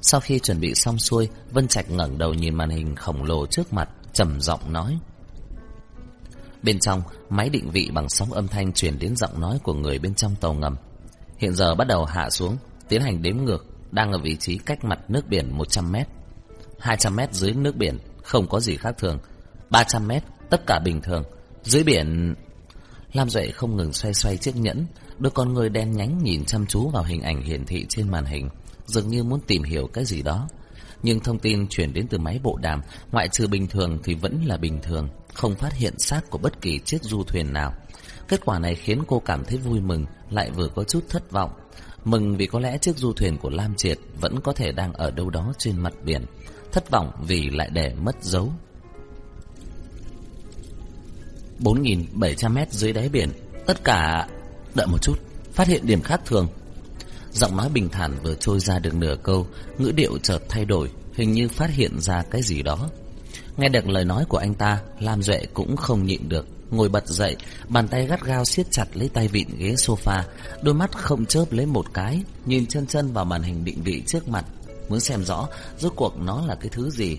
Sau khi chuẩn bị xong xuôi, Vân Trạch ngẩng đầu nhìn màn hình khổng lồ trước mặt, trầm giọng nói. Bên trong, máy định vị bằng sóng âm thanh truyền đến giọng nói của người bên trong tàu ngầm. Hiện giờ bắt đầu hạ xuống, tiến hành đếm ngược, đang ở vị trí cách mặt nước biển 100 mét. 200 mét dưới nước biển, không có gì khác thường. 300 mét, tất cả bình thường. Dưới biển... Lam Duệ không ngừng xoay xoay chiếc nhẫn, đôi con người đen nhánh nhìn chăm chú vào hình ảnh hiển thị trên màn hình, dường như muốn tìm hiểu cái gì đó. Nhưng thông tin chuyển đến từ máy bộ đàm, ngoại trừ bình thường thì vẫn là bình thường, không phát hiện xác của bất kỳ chiếc du thuyền nào. Kết quả này khiến cô cảm thấy vui mừng, lại vừa có chút thất vọng. Mừng vì có lẽ chiếc du thuyền của Lam Triệt vẫn có thể đang ở đâu đó trên mặt biển. Thất vọng vì lại để mất dấu. 4.700 mét dưới đáy biển, tất cả... Đợi một chút, phát hiện điểm khác thường. Giọng nói bình thản vừa trôi ra được nửa câu, ngữ điệu chợt thay đổi, hình như phát hiện ra cái gì đó. Nghe được lời nói của anh ta, Lam Duệ cũng không nhịn được, ngồi bật dậy, bàn tay gắt gao siết chặt lấy tay vịn ghế sofa, đôi mắt không chớp lấy một cái, nhìn chân chân vào màn hình định vị trước mặt. muốn xem rõ rốt cuộc nó là cái thứ gì.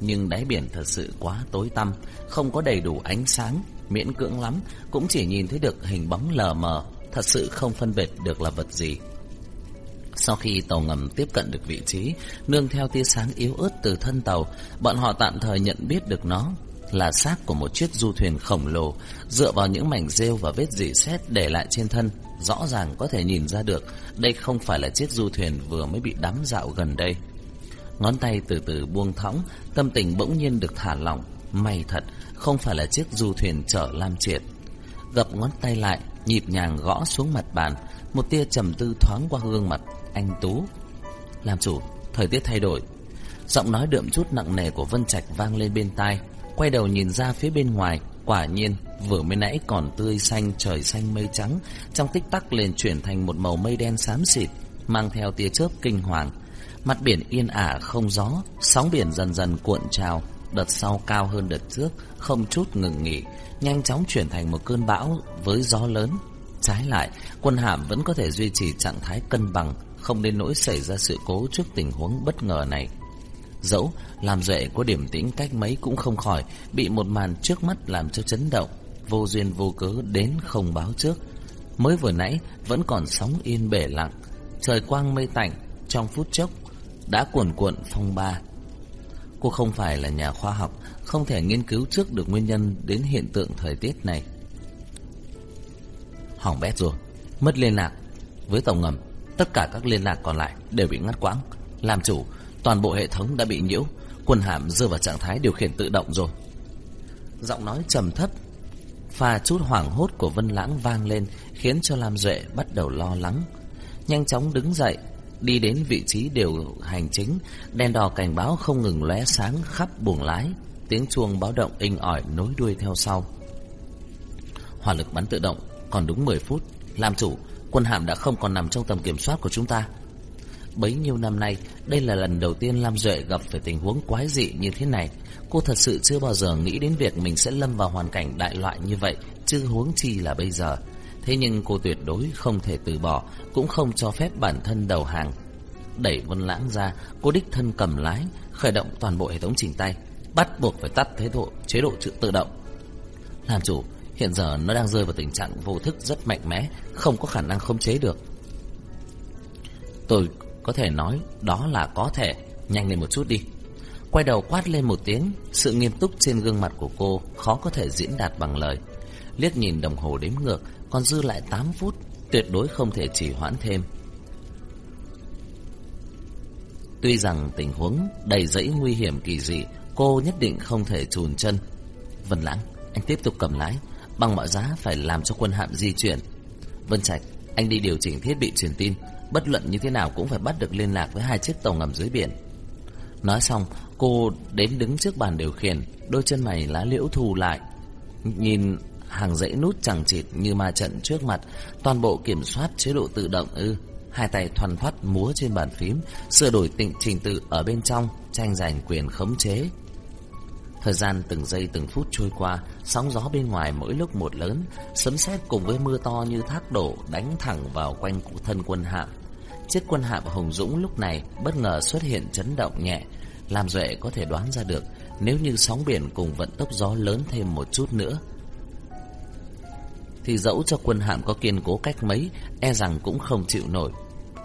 Nhưng đáy biển thật sự quá tối tăm, không có đầy đủ ánh sáng, miễn cưỡng lắm, cũng chỉ nhìn thấy được hình bóng lờ mờ, thật sự không phân biệt được là vật gì. Sau khi tàu ngầm tiếp cận được vị trí, nương theo tia sáng yếu ớt từ thân tàu, bọn họ tạm thời nhận biết được nó là xác của một chiếc du thuyền khổng lồ, dựa vào những mảnh rêu và vết rỉ sét để lại trên thân, rõ ràng có thể nhìn ra được đây không phải là chiếc du thuyền vừa mới bị đắm dạo gần đây. Ngón tay từ từ buông thõng, tâm tình bỗng nhiên được thả lỏng, may thật, không phải là chiếc du thuyền chở lam triệt. Gập ngón tay lại, nhịp nhàng gõ xuống mặt bàn, một tia trầm tư thoáng qua gương mặt anh Tú. Làm chủ, thời tiết thay đổi. Giọng nói đượm chút nặng nề của Vân Trạch vang lên bên tai, quay đầu nhìn ra phía bên ngoài, quả nhiên vừa mới nãy còn tươi xanh trời xanh mây trắng, trong tích tắc liền chuyển thành một màu mây đen xám xịt, mang theo tia chớp kinh hoàng. Mặt biển yên ả không gió, sóng biển dần dần cuộn trào, đợt sau cao hơn đợt trước, không chút ngừng nghỉ, nhanh chóng chuyển thành một cơn bão với gió lớn. Trái lại, quân hạm vẫn có thể duy trì trạng thái cân bằng, không đến nỗi xảy ra sự cố trước tình huống bất ngờ này. Dẫu làm duệ có điểm tĩnh cách mấy cũng không khỏi bị một màn trước mắt làm cho chấn động, vô duyên vô cớ đến không báo trước. Mới vừa nãy vẫn còn sóng yên bể lặng, trời quang mây tạnh, trong phút chốc đã cuồn cuộn phong ba. Cô không phải là nhà khoa học, không thể nghiên cứu trước được nguyên nhân đến hiện tượng thời tiết này. Hỏng bét rồi, mất liên lạc với tàu ngầm, tất cả các liên lạc còn lại đều bị ngắt quãng. Làm chủ, toàn bộ hệ thống đã bị nhiễu, quân hạm rơi vào trạng thái điều khiển tự động rồi. Giọng nói trầm thấp, pha chút hoảng hốt của Vân Lãng vang lên, khiến cho Lam Duệ bắt đầu lo lắng. Nhanh chóng đứng dậy, đi đến vị trí điều hành chính, đèn đỏ cảnh báo không ngừng lóe sáng khắp buồng lái, tiếng chuông báo động inh ỏi nối đuôi theo sau. Hỏa lực bắn tự động, còn đúng 10 phút, làm chủ, quân hạm đã không còn nằm trong tầm kiểm soát của chúng ta. Bấy nhiêu năm nay, đây là lần đầu tiên Lam Duệ gặp phải tình huống quái dị như thế này. Cô thật sự chưa bao giờ nghĩ đến việc mình sẽ lâm vào hoàn cảnh đại loại như vậy, chứ huống chi là bây giờ. Thế nhưng cô tuyệt đối không thể từ bỏ, cũng không cho phép bản thân đầu hàng. Đẩy Vân Lãng ra, cô đích thân cầm lái, khởi động toàn bộ hệ thống chỉnh tay, bắt buộc phải tắt thế độ chế độ tự động. Làm chủ, hiện giờ nó đang rơi vào tình trạng vô thức rất mạnh mẽ, không có khả năng khống chế được. Tôi có thể nói đó là có thể, nhanh lên một chút đi. Quay đầu quát lên một tiếng, sự nghiêm túc trên gương mặt của cô khó có thể diễn đạt bằng lời. Liếc nhìn đồng hồ đếm ngược, còn dư lại 8 phút, tuyệt đối không thể trì hoãn thêm. Tuy rằng tình huống đầy rẫy nguy hiểm kỳ dị, cô nhất định không thể chùn chân. Vân Lãng, anh tiếp tục cầm lái, bằng mọi giá phải làm cho quân hạm di chuyển. Vân Trạch, anh đi điều chỉnh thiết bị truyền tin, bất luận như thế nào cũng phải bắt được liên lạc với hai chiếc tàu ngầm dưới biển. Nói xong, cô đến đứng trước bàn điều khiển, đôi chân mày lá liễu thu lại. Nhìn hàng dãy nút chẳng chịt như ma trận trước mặt, toàn bộ kiểm soát chế độ tự động ư. Hai tay thoăn thoắt múa trên bàn phím, sửa đổi tịnh trình tự ở bên trong, tranh giành quyền khống chế. Thời gian từng giây từng phút trôi qua, sóng gió bên ngoài mỗi lúc một lớn, sấm sét cùng với mưa to như thác đổ đánh thẳng vào quanh thân quân hạm. Chiếc quân hạm Hồng Dũng lúc này bất ngờ xuất hiện chấn động nhẹ, làm Duệ có thể đoán ra được nếu như sóng biển cùng vận tốc gió lớn thêm một chút nữa. Thì dẫu cho quân hạm có kiên cố cách mấy, e rằng cũng không chịu nổi.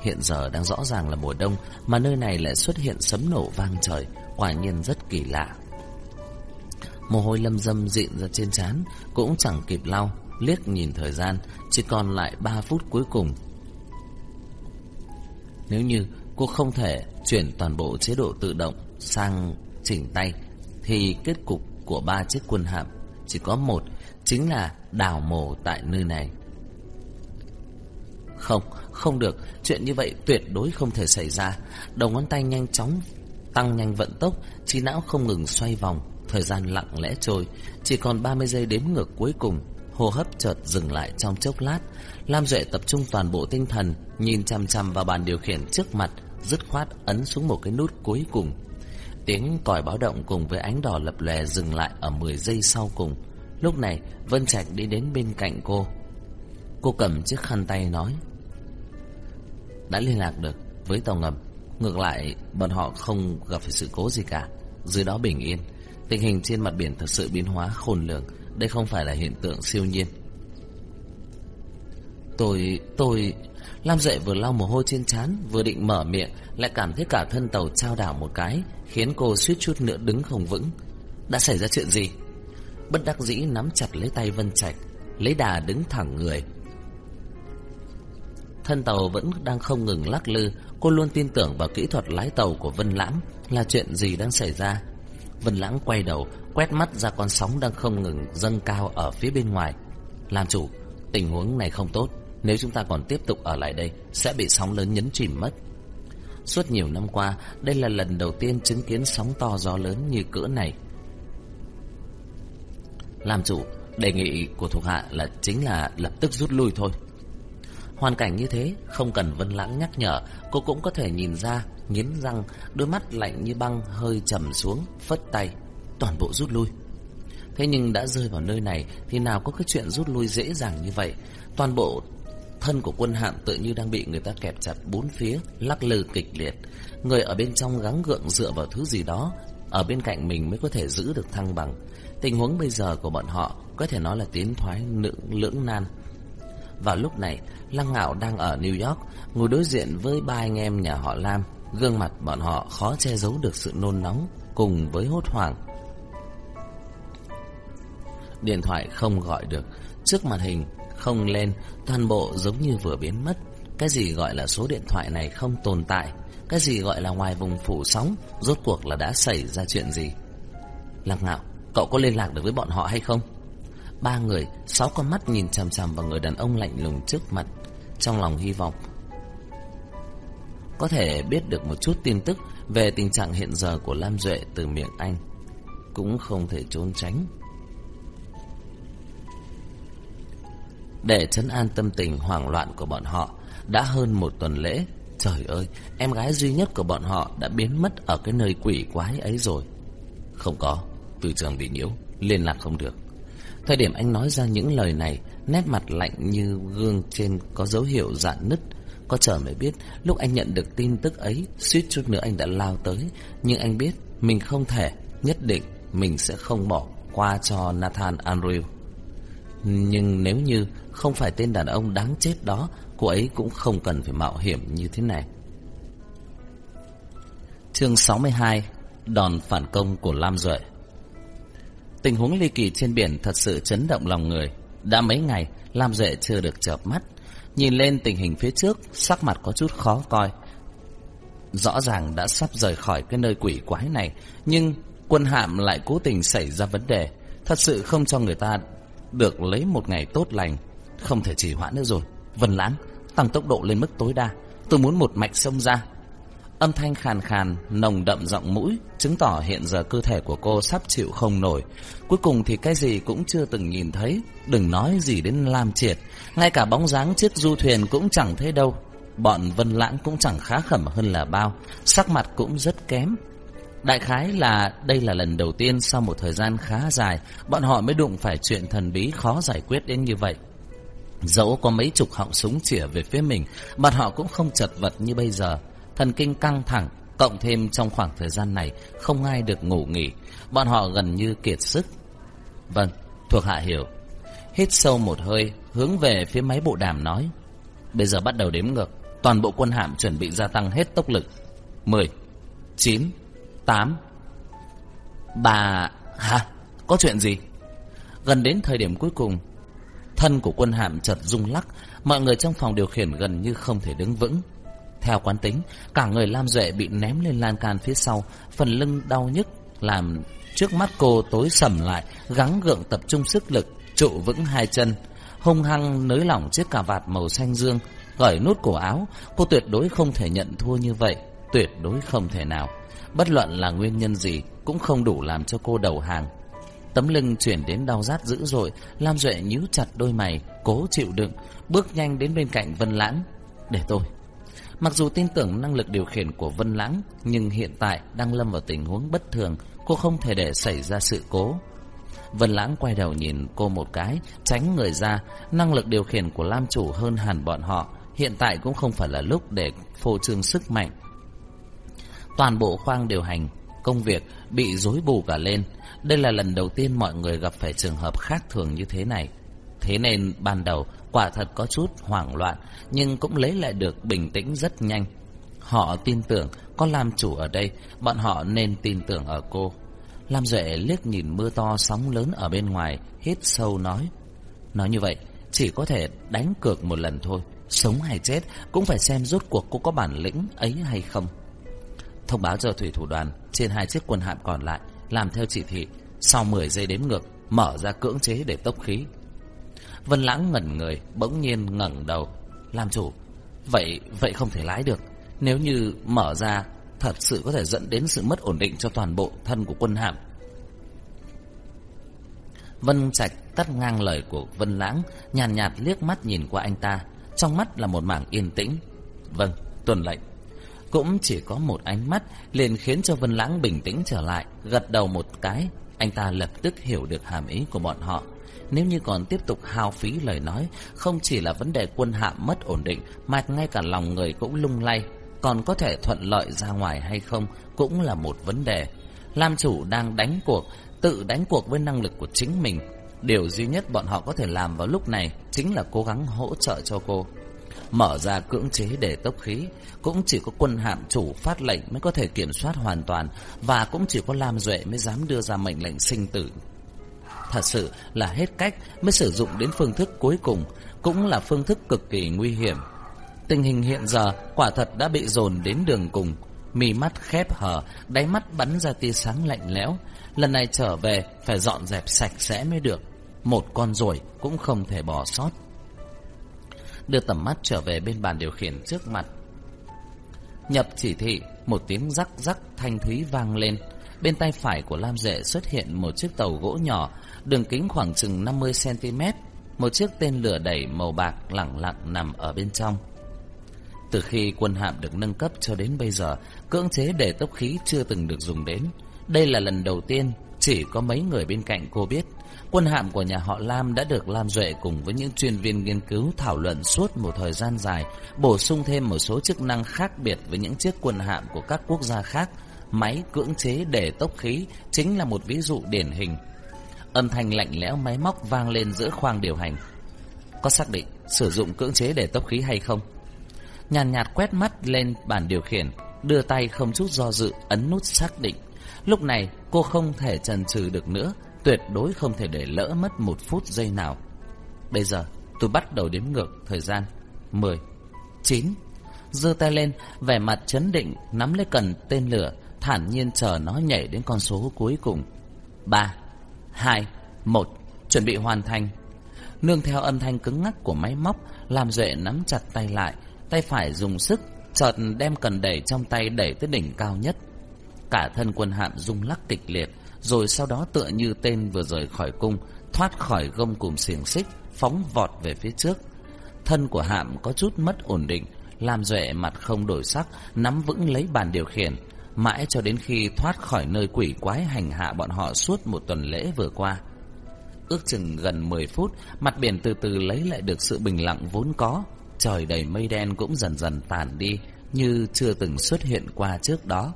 Hiện giờ đang rõ ràng là mùa đông, mà nơi này lại xuất hiện sấm nổ vang trời, quả nhiên rất kỳ lạ. Mồ hôi lâm dâm dịn ra trên trán Cũng chẳng kịp lau Liếc nhìn thời gian Chỉ còn lại 3 phút cuối cùng. Nếu như cô không thể chuyển toàn bộ chế độ tự động sang chỉnh tay Thì kết cục của ba chiếc quân hạm chỉ có một Chính là đào mồ tại nơi này. Không, không được Chuyện như vậy tuyệt đối không thể xảy ra. Đầu ngón tay nhanh chóng Tăng nhanh vận tốc Trí não không ngừng xoay vòng. Thời gian lặng lẽ trôi, chỉ còn 30 giây đếm ngược cuối cùng, hô hấp chợt dừng lại trong chốc lát. Lam Duệ tập trung toàn bộ tinh thần, nhìn chăm chăm vào bàn điều khiển trước mặt, dứt khoát ấn xuống một cái nút cuối cùng. Tiếng còi báo động cùng với ánh đỏ lập lòe dừng lại ở 10 giây sau cùng. Lúc này, Vân Trạch đi đến bên cạnh cô. Cô cầm chiếc khăn tay nói. Đã liên lạc được với tàu ngầm. Ngược lại, bọn họ không gặp phải sự cố gì cả. Dưới đó bình yên. Tình hình trên mặt biển thực sự biến hóa khôn lường. Đây không phải là hiện tượng siêu nhiên. Tôi, tôi... Lam dậy vừa lau mồ hôi trên trán, vừa định mở miệng, lại cảm thấy cả thân tàu trao đảo một cái, khiến cô suýt chút nữa đứng không vững. Đã xảy ra chuyện gì? Bất đắc dĩ nắm chặt lấy tay Vân Trạch, lấy đà đứng thẳng người. Thân tàu vẫn đang không ngừng lắc lư, cô luôn tin tưởng vào kỹ thuật lái tàu của Vân lãm, là chuyện gì đang xảy ra. Vân Lãng quay đầu, quét mắt ra con sóng đang không ngừng dâng cao ở phía bên ngoài. Làm chủ, tình huống này không tốt. Nếu chúng ta còn tiếp tục ở lại đây Sẽ bị sóng lớn nhấn chìm mất Suốt nhiều năm qua Đây là lần đầu tiên chứng kiến sóng to gió lớn như cỡ này Làm chủ Đề nghị của thuộc hạ là chính là lập tức rút lui thôi Hoàn cảnh như thế Không cần Vân Lãng nhắc nhở Cô cũng có thể nhìn ra Nghiến răng Đôi mắt lạnh như băng hơi trầm xuống Phất tay Toàn bộ rút lui Thế nhưng đã rơi vào nơi này Thì nào có cái chuyện rút lui dễ dàng như vậy Toàn bộ Thân của quân hạm tự như đang bị người ta kẹp chặt bốn phía, lắc lư kịch liệt. Người ở bên trong gắng gượng dựa vào thứ gì đó, ở bên cạnh mình mới có thể giữ được thăng bằng. Tình huống bây giờ của bọn họ có thể nói là tiến thoái lưỡng, lưỡng nan. Vào lúc này, Lăng Ngạo đang ở New York, ngồi đối diện với ba anh em nhà họ Lam. Gương mặt bọn họ khó che giấu được sự nôn nóng cùng với hốt hoảng. Điện thoại không gọi được, trước màn hình không lên, toàn bộ giống như vừa biến mất. Cái gì gọi là số điện thoại này không tồn tại, cái gì gọi là ngoài vùng phủ sóng, rốt cuộc là đã xảy ra chuyện gì. Lạc ngạo, cậu có liên lạc được với bọn họ hay không? Ba người, sáu con mắt nhìn chằm chằm vào người đàn ông lạnh lùng trước mặt, trong lòng hy vọng. Có thể biết được một chút tin tức về tình trạng hiện giờ của Lam Duệ từ miệng anh. Cũng không thể trốn tránh. để chấn an tâm tình hoảng loạn của bọn họ. Đã hơn một tuần lễ, trời ơi, em gái duy nhất của bọn họ đã biến mất ở cái nơi quỷ quái ấy rồi. Không có, từ trường bị nhiễu, liên lạc không được. Thời điểm anh nói ra những lời này, nét mặt lạnh như gương trên có dấu hiệu dạn nứt. Có chờ mới biết, lúc anh nhận được tin tức ấy, suýt chút nữa anh đã lao tới. Nhưng anh biết, mình không thể, nhất định mình sẽ không bỏ qua cho Nathan Andrew. Nhưng nếu như không phải tên đàn ông đáng chết đó, cô ấy cũng không cần phải mạo hiểm như thế này. Chương 62 Đòn phản công của Lam Duệ Tình huống ly kỳ trên biển thật sự chấn động lòng người. Đã mấy ngày, Lam Duệ chưa được chợp mắt. Nhìn lên tình hình phía trước, sắc mặt có chút khó coi. Rõ ràng đã sắp rời khỏi cái nơi quỷ quái này, nhưng quân hạm lại cố tình xảy ra vấn đề. Thật sự không cho người ta được lấy một ngày tốt lành. Không thể trì hoãn nữa rồi. Vân Lãng, tăng tốc độ lên mức tối đa. Tôi muốn một mạch xông ra. Âm thanh khàn khàn, nồng đậm giọng mũi, chứng tỏ hiện giờ cơ thể của cô sắp chịu không nổi. Cuối cùng thì cái gì cũng chưa từng nhìn thấy, đừng nói gì đến Lam Triệt. Ngay cả bóng dáng chiếc du thuyền cũng chẳng thấy đâu. Bọn Vân Lãng cũng chẳng khá khẩm hơn là bao, sắc mặt cũng rất kém. Đại khái là đây là lần đầu tiên sau một thời gian khá dài, bọn họ mới đụng phải chuyện thần bí khó giải quyết đến như vậy. Dẫu có mấy chục họng súng chĩa về phía mình, bọn họ cũng không chật vật như bây giờ. Thần kinh căng thẳng, cộng thêm trong khoảng thời gian này không ai được ngủ nghỉ, bọn họ gần như kiệt sức. Vâng, thuộc hạ hiểu. Hít sâu một hơi, hướng về phía máy bộ đàm nói. Bây giờ bắt đầu đếm ngược, toàn bộ quân hạm chuẩn bị gia tăng hết tốc lực. 10, 9, 8. Bà... Hả? Có chuyện gì? Gần đến thời điểm cuối cùng, thân của quân hạm chợt rung lắc, mọi người trong phòng điều khiển gần như không thể đứng vững. Theo quán tính, cả người Lam Duệ bị ném lên lan can phía sau, phần lưng đau nhức, làm trước mắt cô tối sầm lại, gắng gượng tập trung sức lực, trụ vững hai chân, hung hăng nới lỏng chiếc cà vạt màu xanh dương, gởi nút cổ áo, cô tuyệt đối không thể nhận thua như vậy, tuyệt đối không thể nào. Bất luận là nguyên nhân gì cũng không đủ làm cho cô đầu hàng. Tấm lưng chuyển đến đau rát dữ dội, Lam Duệ nhíu chặt đôi mày, cố chịu đựng, bước nhanh đến bên cạnh Vân Lãng. Để tôi. Mặc dù tin tưởng năng lực điều khiển của Vân Lãng, nhưng hiện tại đang lâm vào tình huống bất thường, cô không thể để xảy ra sự cố. Vân Lãng quay đầu nhìn cô một cái, tránh người ra, năng lực điều khiển của Lam chủ hơn hẳn bọn họ, hiện tại cũng không phải là lúc để phô trương sức mạnh. Toàn bộ khoang điều hành, công việc bị rối bù cả lên. Đây là lần đầu tiên mọi người gặp phải trường hợp khác thường như thế này. Thế nên ban đầu quả thật có chút hoảng loạn, nhưng cũng lấy lại được bình tĩnh rất nhanh. Họ tin tưởng có Lam chủ ở đây, bọn họ nên tin tưởng ở cô. Lam Duệ liếc nhìn mưa to sóng lớn ở bên ngoài, hít sâu nói. Nói như vậy, chỉ có thể đánh cược một lần thôi, sống hay chết cũng phải xem rốt cuộc cô có bản lĩnh ấy hay không. Thông báo cho thủy thủ đoàn trên hai chiếc quân hạm còn lại, làm theo chỉ thị, sau 10 giây đếm ngược, mở ra cưỡng chế để tốc khí. Vân Lãng ngẩn người, bỗng nhiên ngẩng đầu. Làm chủ, vậy vậy không thể lái được. Nếu như mở ra, thật sự có thể dẫn đến sự mất ổn định cho toàn bộ thân của quân hạm. Vân Trạch tắt ngang lời của Vân Lãng, nhàn nhạt, nhạt liếc mắt nhìn qua anh ta, trong mắt là một mảng yên tĩnh. Vâng, tuần lệnh. Cũng chỉ có một ánh mắt liền khiến cho Vân Lãng bình tĩnh trở lại, gật đầu một cái, anh ta lập tức hiểu được hàm ý của bọn họ. Nếu như còn tiếp tục hao phí lời nói, không chỉ là vấn đề quân hạm mất ổn định, mà ngay cả lòng người cũng lung lay, còn có thể thuận lợi ra ngoài hay không cũng là một vấn đề. Lam chủ đang đánh cuộc, tự đánh cuộc với năng lực của chính mình. Điều duy nhất bọn họ có thể làm vào lúc này chính là cố gắng hỗ trợ cho cô. Mở ra cưỡng chế để tốc khí, cũng chỉ có quân hạm chủ phát lệnh mới có thể kiểm soát hoàn toàn và cũng chỉ có Lam Duệ mới dám đưa ra mệnh lệnh sinh tử. Thật sự là hết cách mới sử dụng đến phương thức cuối cùng, cũng là phương thức cực kỳ nguy hiểm. Tình hình hiện giờ quả thật đã bị dồn đến đường cùng, mì mắt khép hờ, đáy mắt bắn ra tia sáng lạnh lẽo. Lần này trở về phải dọn dẹp sạch sẽ mới được. Một con ruồi cũng không thể bỏ sót. Đưa tầm mắt trở về bên bàn điều khiển trước mặt. Nhập chỉ thị, một tiếng rắc rắc thanh thúy vang lên. Bên tay phải của Lam Dệ xuất hiện một chiếc tàu gỗ nhỏ, đường kính khoảng chừng 50cm. Một chiếc tên lửa đẩy màu bạc lẳng lặng nằm ở bên trong. Từ khi quân hạm được nâng cấp cho đến bây giờ, cưỡng chế để tốc khí chưa từng được dùng đến. Đây là lần đầu tiên chỉ có mấy người bên cạnh cô biết. Quân hạm của nhà họ Lam đã được Lam Duệ cùng với những chuyên viên nghiên cứu thảo luận suốt một thời gian dài, bổ sung thêm một số chức năng khác biệt với những chiếc quân hạm của các quốc gia khác. Máy cưỡng chế để tốc khí chính là một ví dụ điển hình. Âm thanh lạnh lẽo máy móc vang lên giữa khoang điều hành. Có xác định sử dụng cưỡng chế để tốc khí hay không? nhàn nhạt, nhạt quét mắt lên bàn điều khiển, đưa tay không chút do dự ấn nút xác định. Lúc này cô không thể chần chừ được nữa, tuyệt đối không thể để lỡ mất một phút giây nào. Bây giờ tôi bắt đầu đếm ngược thời gian 10, 9, giơ tay lên, vẻ mặt chấn định, nắm lấy cần tên lửa, thản nhiên chờ nó nhảy đến con số cuối cùng. 3, 2, 1, chuẩn bị hoàn thành. Nương theo âm thanh cứng ngắc của máy móc, làm Duệ nắm chặt tay lại, tay phải dùng sức, chợt đem cần đẩy trong tay đẩy tới đỉnh cao nhất. Cả thân quân hạm rung lắc kịch liệt, rồi sau đó tựa như tên vừa rời khỏi cung, thoát khỏi gông cùm xiềng xích, phóng vọt về phía trước. Thân của hạm có chút mất ổn định, làm duệ mặt không đổi sắc, nắm vững lấy bàn điều khiển, mãi cho đến khi thoát khỏi nơi quỷ quái hành hạ bọn họ suốt một tuần lễ vừa qua. Ước chừng gần 10 phút, mặt biển từ từ lấy lại được sự bình lặng vốn có, trời đầy mây đen cũng dần dần tàn đi như chưa từng xuất hiện qua trước đó.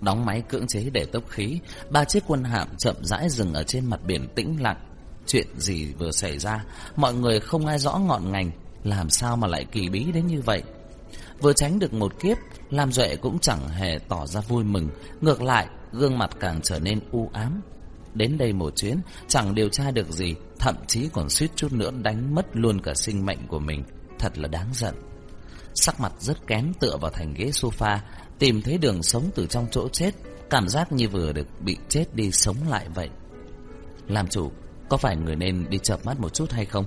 Đóng máy cưỡng chế để tốc khí, ba chiếc quân hạm chậm rãi dừng ở trên mặt biển tĩnh lặng. Chuyện gì vừa xảy ra, mọi người không ai rõ ngọn ngành, làm sao mà lại kỳ bí đến như vậy. Vừa tránh được một kiếp, Lam Duệ cũng chẳng hề tỏ ra vui mừng, ngược lại, gương mặt càng trở nên u ám. Đến đây một chuyến, chẳng điều tra được gì, thậm chí còn suýt chút nữa đánh mất luôn cả sinh mệnh của mình. Thật là đáng giận. Sắc mặt rất kém tựa vào thành ghế sofa, tìm thấy đường sống từ trong chỗ chết, cảm giác như vừa được bị chết đi sống lại vậy. Làm chủ, có phải người nên đi chợp mắt một chút hay không?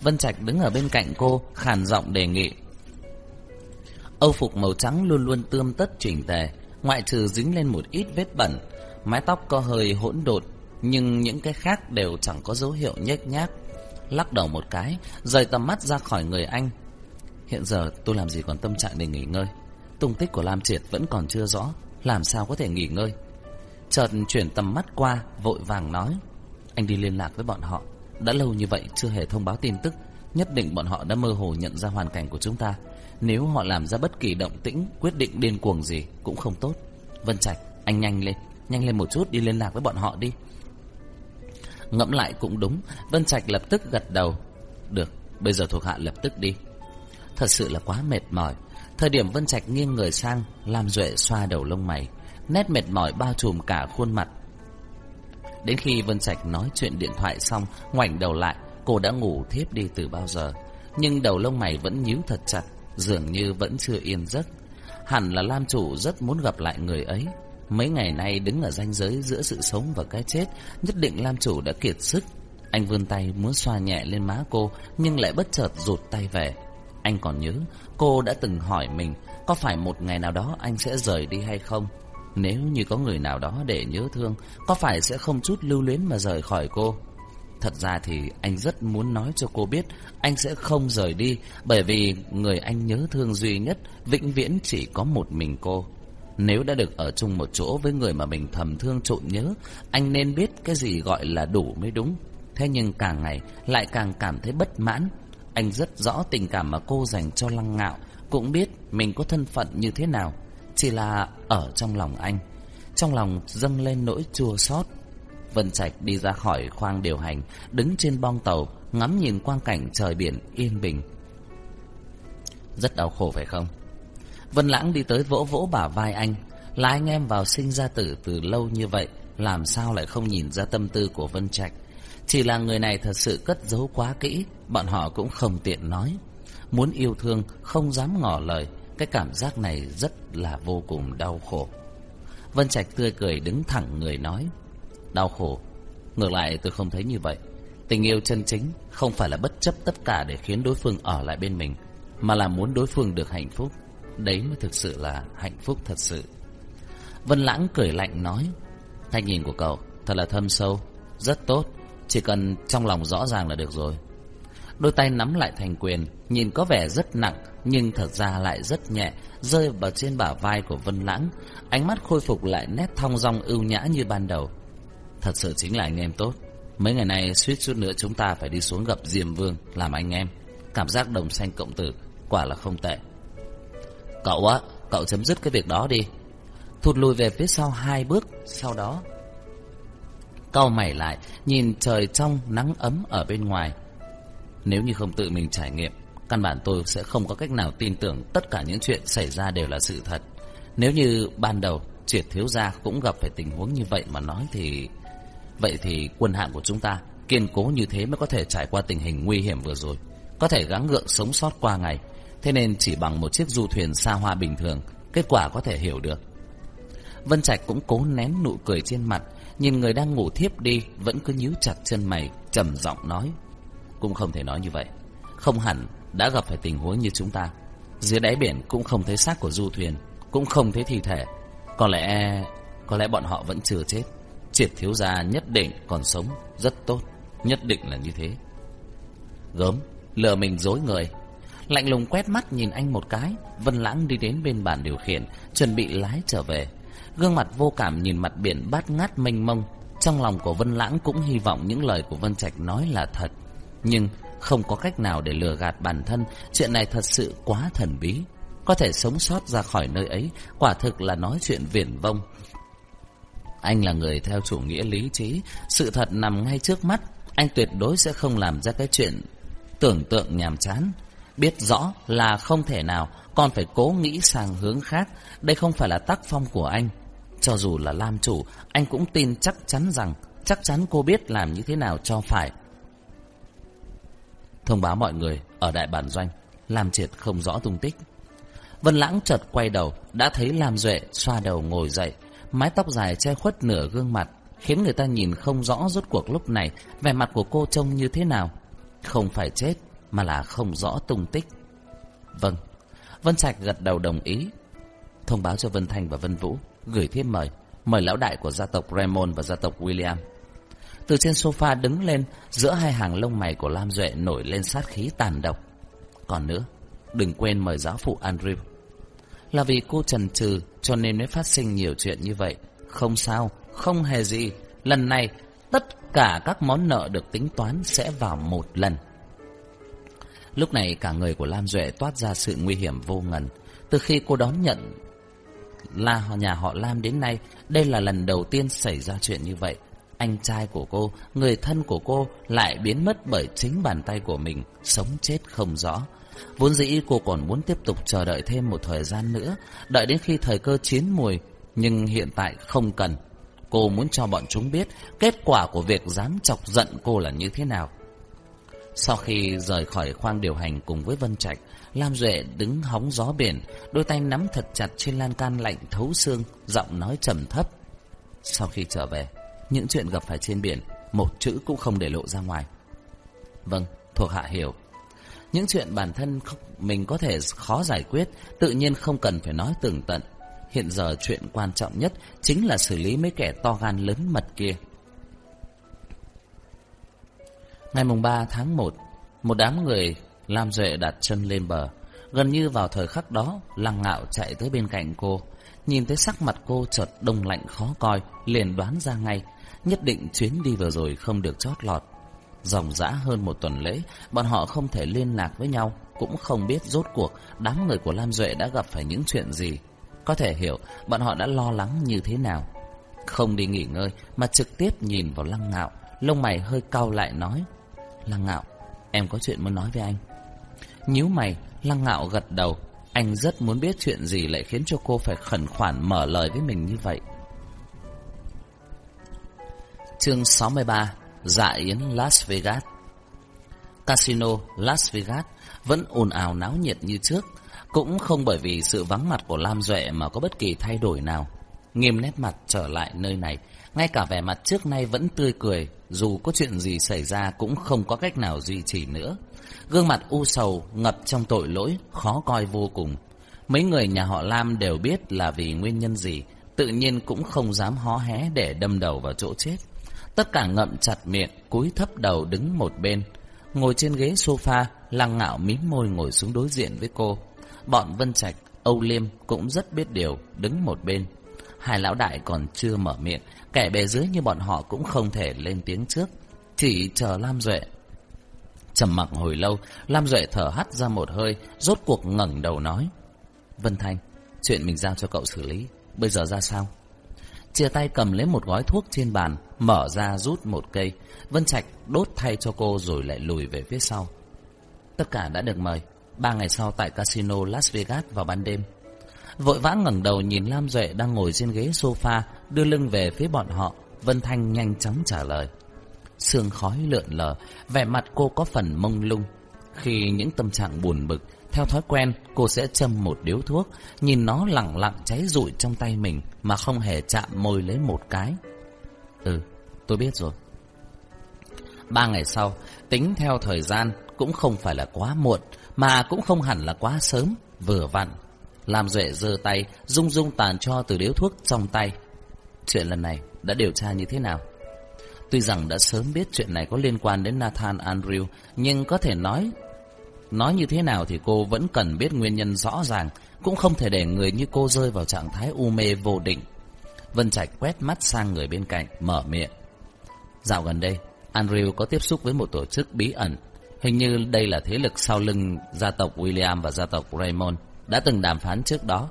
Vân Trạch đứng ở bên cạnh cô, khàn giọng đề nghị. Âu phục màu trắng luôn luôn tươm tất chỉnh tề, ngoại trừ dính lên một ít vết bẩn, mái tóc có hơi hỗn độn, nhưng những cái khác đều chẳng có dấu hiệu nhếch nhác. Lắc đầu một cái, rời tầm mắt ra khỏi người anh. Hiện giờ tôi làm gì còn tâm trạng để nghỉ ngơi. Tung tích của Lam Triệt vẫn còn chưa rõ, làm sao có thể nghỉ ngơi. Chợt chuyển tầm mắt qua, vội vàng nói. Anh đi liên lạc với bọn họ. Đã lâu như vậy chưa hề thông báo tin tức, Nhất định bọn họ đã mơ hồ nhận ra hoàn cảnh của chúng ta nếu họ làm ra bất kỳ động tĩnh, Quyết định điên cuồng gì cũng không tốt. Vân Trạch, anh nhanh lên Nhanh lên một chút, đi liên lạc với bọn họ đi. Ngẫm lại cũng đúng, Vân Trạch lập tức gật đầu. Được, bây giờ thuộc hạ lập tức đi. Thật sự là quá mệt mỏi. Thời điểm Vân Trạch nghiêng người sang, Lam Duệ xoa đầu lông mày, Nét mệt mỏi bao trùm cả khuôn mặt. Đến khi Vân Trạch nói chuyện điện thoại xong, Ngoảnh đầu lại, Cô đã ngủ thiếp đi từ bao giờ. Nhưng đầu lông mày vẫn nhíu thật chặt. Dường như vẫn chưa yên giấc. Hẳn là Lam chủ rất muốn gặp lại người ấy. Mấy ngày nay đứng ở ranh giới giữa sự sống và cái chết, Nhất định Lam chủ đã kiệt sức. Anh vươn tay muốn xoa nhẹ lên má cô, Nhưng lại bất chợt rụt tay về. Anh còn nhớ, Cô đã từng hỏi mình, Có phải một ngày nào đó anh sẽ rời đi hay không? Nếu như có người nào đó để nhớ thương, Có phải sẽ không chút lưu luyến mà rời khỏi cô? Thật ra thì anh rất muốn nói cho cô biết anh sẽ không rời đi bởi vì người anh nhớ thương duy nhất vĩnh viễn chỉ có một mình cô. Nếu đã được ở chung một chỗ với người mà mình thầm thương trộn nhớ, anh nên biết cái gì gọi là đủ mới đúng. Thế nhưng càng ngày lại càng cảm thấy bất mãn. Anh rất rõ tình cảm mà cô dành cho lăng ngạo, cũng biết mình có thân phận như thế nào. Chỉ là ở trong lòng anh, trong lòng dâng lên nỗi chua xót Vân Trạch đi ra khỏi khoang điều hành, đứng trên bong tàu, ngắm nhìn quang cảnh trời biển yên bình. Rất đau khổ phải không? Vân Lãng đi tới vỗ vỗ bả vai anh, là anh em vào sinh ra tử từ lâu như vậy, làm sao lại không nhìn ra tâm tư của Vân Trạch? Chỉ là người này thật sự cất giấu quá kỹ, bọn họ cũng không tiện nói. Muốn yêu thương, không dám ngỏ lời, cái cảm giác này rất là vô cùng đau khổ. Vân Trạch tươi cười đứng thẳng người nói đau khổ. Ngược lại tôi không thấy như vậy. Tình yêu chân chính không phải là bất chấp tất cả để khiến đối phương ở lại bên mình, mà là muốn đối phương được hạnh phúc. Đấy mới thực sự là hạnh phúc thật sự. Vân Lãng cười lạnh nói, Thanh nhìn của cậu thật là thâm sâu, rất tốt, chỉ cần trong lòng rõ ràng là được rồi. Đôi tay nắm lại thành quyền, nhìn có vẻ rất nặng, nhưng thật ra lại rất nhẹ, rơi vào trên bả vai của Vân Lãng. Ánh mắt khôi phục lại nét thong dong ưu nhã như ban đầu. Thật sự chính là anh em tốt. Mấy ngày nay suýt chút nữa chúng ta phải đi xuống gặp Diêm Vương Làm anh em. Cảm giác đồng xanh cộng tử Quả là không tệ. Cậu á, cậu chấm dứt cái việc đó đi. Thụt lùi về phía sau hai bước Sau đó. Cau mày lại Nhìn trời trong nắng ấm ở bên ngoài. Nếu như không tự mình trải nghiệm Căn bản tôi sẽ không có cách nào tin tưởng Tất cả những chuyện xảy ra đều là sự thật. Nếu như ban đầu Triệt thiếu gia cũng gặp phải tình huống như vậy mà nói thì Vậy thì quân hạng của chúng ta kiên cố như thế mới có thể trải qua tình hình nguy hiểm vừa rồi. Có thể gắng gượng sống sót qua ngày. Thế nên chỉ bằng một chiếc du thuyền xa hoa bình thường, kết quả có thể hiểu được. Vân Trạch cũng cố nén nụ cười trên mặt, nhìn người đang ngủ thiếp đi vẫn cứ nhíu chặt chân mày, trầm giọng nói. Cũng không thể nói như vậy. Không hẳn đã gặp phải tình huống như chúng ta. Dưới đáy biển cũng không thấy xác của du thuyền, cũng không thấy thi thể. Có lẽ... có lẽ bọn họ vẫn chưa chết. Triệt thiếu gia nhất định còn sống Rất tốt, Nhất định là như thế. Gớm Lừa mình dối người. Lạnh lùng quét mắt nhìn anh một cái, Vân Lãng đi đến bên bàn điều khiển, Chuẩn bị lái trở về. Gương mặt vô cảm nhìn mặt biển bát ngát mênh mông. Trong lòng của Vân Lãng cũng hy vọng những lời của Vân Trạch nói là thật. Nhưng không có cách nào để lừa gạt bản thân, Chuyện này thật sự quá thần bí. Có thể sống sót ra khỏi nơi ấy, Quả thực là nói chuyện viển vông anh là người theo chủ nghĩa lý trí, sự thật nằm ngay trước mắt, anh tuyệt đối sẽ không làm ra cái chuyện tưởng tượng nhàm chán. Biết rõ là không thể nào, còn phải cố nghĩ sang hướng khác, đây không phải là tác phong của anh. Cho dù là Lam chủ, anh cũng tin chắc chắn rằng chắc chắn cô biết làm như thế nào cho phải. Thông báo mọi người ở đại bản doanh, Lam Triệt không rõ tung tích. Vân Lãng chợt quay đầu, đã thấy Lam Duệ xoa đầu ngồi dậy, mái tóc dài che khuất nửa gương mặt, khiến người ta nhìn không rõ rốt cuộc lúc này vẻ mặt của cô trông như thế nào. Không phải chết, mà là không rõ tung tích. Vâng, Vân Trạch gật đầu đồng ý. Thông báo cho Vân Thanh và Vân Vũ, gửi thiếp mời, mời lão đại của gia tộc Raymond và gia tộc William. Từ trên sofa đứng lên, giữa hai hàng lông mày của Lam Duệ nổi lên sát khí tàn độc. Còn nữa, đừng quên mời giáo phụ Andrew. Là vì cô trần trừ cho nên mới phát sinh nhiều chuyện như vậy. Không sao, không hề gì. Lần này, tất cả các món nợ được tính toán sẽ vào một lần. Lúc này cả người của Lam Duệ toát ra sự nguy hiểm vô ngần. Từ khi cô đón nhận là nhà họ Lam đến nay, đây là lần đầu tiên xảy ra chuyện như vậy. Anh trai của cô, người thân của cô lại biến mất bởi chính bàn tay của mình, sống chết không rõ. Vốn dĩ cô còn muốn tiếp tục chờ đợi thêm một thời gian nữa, đợi đến khi thời cơ chín mùi, nhưng hiện tại không cần. Cô muốn cho bọn chúng biết kết quả của việc dám chọc giận cô là như thế nào. Sau khi rời khỏi khoang điều hành cùng với Vân Trạch, Lam Duệ đứng hóng gió biển, đôi tay nắm thật chặt trên lan can lạnh thấu xương, giọng nói trầm thấp. Sau khi trở về, những chuyện gặp phải trên biển, một chữ cũng không để lộ ra ngoài. Vâng, thuộc hạ hiểu. Những chuyện bản thân mình có thể khó giải quyết, tự nhiên không cần phải nói tường tận. Hiện giờ chuyện quan trọng nhất chính là xử lý mấy kẻ to gan lớn mật kia. Ngày mùng 3 tháng 1, một đám người Lam Duệ đặt chân lên bờ. Gần như vào thời khắc đó, Lăng Ngạo chạy tới bên cạnh cô. Nhìn thấy sắc mặt cô chợt đông lạnh khó coi, liền đoán ra ngay. Nhất định chuyến đi vừa rồi không được chót lọt. Dòng dã hơn một tuần lễ, bọn họ không thể liên lạc với nhau, cũng không biết rốt cuộc đám người của Lam Duệ đã gặp phải những chuyện gì. Có thể hiểu bọn họ đã lo lắng như thế nào. Không đi nghỉ ngơi mà trực tiếp nhìn vào Lăng Ngạo, lông mày hơi cau lại nói. Lăng Ngạo, em có chuyện muốn nói với anh. nhíu mày, Lăng Ngạo gật đầu. Anh rất muốn biết chuyện gì lại khiến cho cô phải khẩn khoản mở lời với mình như vậy. Chương 63 Dạ Yến Las Vegas Casino Las Vegas vẫn ồn ào náo nhiệt như trước, cũng không bởi vì sự vắng mặt của Lam Duệ mà có bất kỳ thay đổi nào. Nghiêm nét mặt trở lại nơi này, ngay cả vẻ mặt trước nay vẫn tươi cười, dù có chuyện gì xảy ra cũng không có cách nào duy trì nữa. Gương mặt u sầu, ngập trong tội lỗi, khó coi vô cùng. Mấy người nhà họ Lam đều biết là vì nguyên nhân gì, tự nhiên cũng không dám hó hé để đâm đầu vào chỗ chết. Tất cả ngậm chặt miệng, cúi thấp đầu đứng một bên. Ngồi trên ghế sofa, lăng ngạo mím môi ngồi xuống đối diện với cô. Bọn Vân Trạch, Âu Liêm cũng rất biết điều, đứng một bên. Hai lão đại còn chưa mở miệng, kẻ bề dưới như bọn họ cũng không thể lên tiếng trước. Chỉ chờ Lam Duệ. trầm mặc hồi lâu, Lam Duệ thở hắt ra một hơi, rốt cuộc ngẩng đầu nói. Vân Thanh, chuyện mình giao cho cậu xử lý, bây giờ ra sao? Chia tay cầm lấy một gói thuốc trên bàn, mở ra rút một cây. Vân Trạch đốt thay cho cô rồi lại lùi về phía sau. Tất cả đã được mời. Ba ngày sau tại casino Las Vegas vào ban đêm. Vội vã ngẩng đầu nhìn Lam Duệ đang ngồi trên ghế sofa, đưa lưng về phía bọn họ. Vân Thanh nhanh chóng trả lời. Sương khói lượn lờ, vẻ mặt cô có phần mông lung. Khi những tâm trạng buồn bực, theo thói quen, cô sẽ châm một điếu thuốc, nhìn nó lặng lặng cháy rụi trong tay mình mà không hề chạm môi lấy một cái. Ừ, tôi biết rồi. Ba ngày sau, tính theo thời gian cũng không phải là quá muộn, mà cũng không hẳn là quá sớm, vừa vặn. Làm Duệ giơ tay, rung rung tàn cho từ điếu thuốc trong tay. Chuyện lần này đã điều tra như thế nào? Tuy rằng đã sớm biết chuyện này có liên quan đến Nathan Andrew, nhưng có thể nói Nói như thế nào thì cô vẫn cần biết nguyên nhân rõ ràng, cũng không thể để người như cô rơi vào trạng thái u mê vô định. Vân Trạch quét mắt sang người bên cạnh, mở miệng. Dạo gần đây, Andrew có tiếp xúc với một tổ chức bí ẩn. Hình như đây là thế lực sau lưng gia tộc William và gia tộc Raymond đã từng đàm phán trước đó.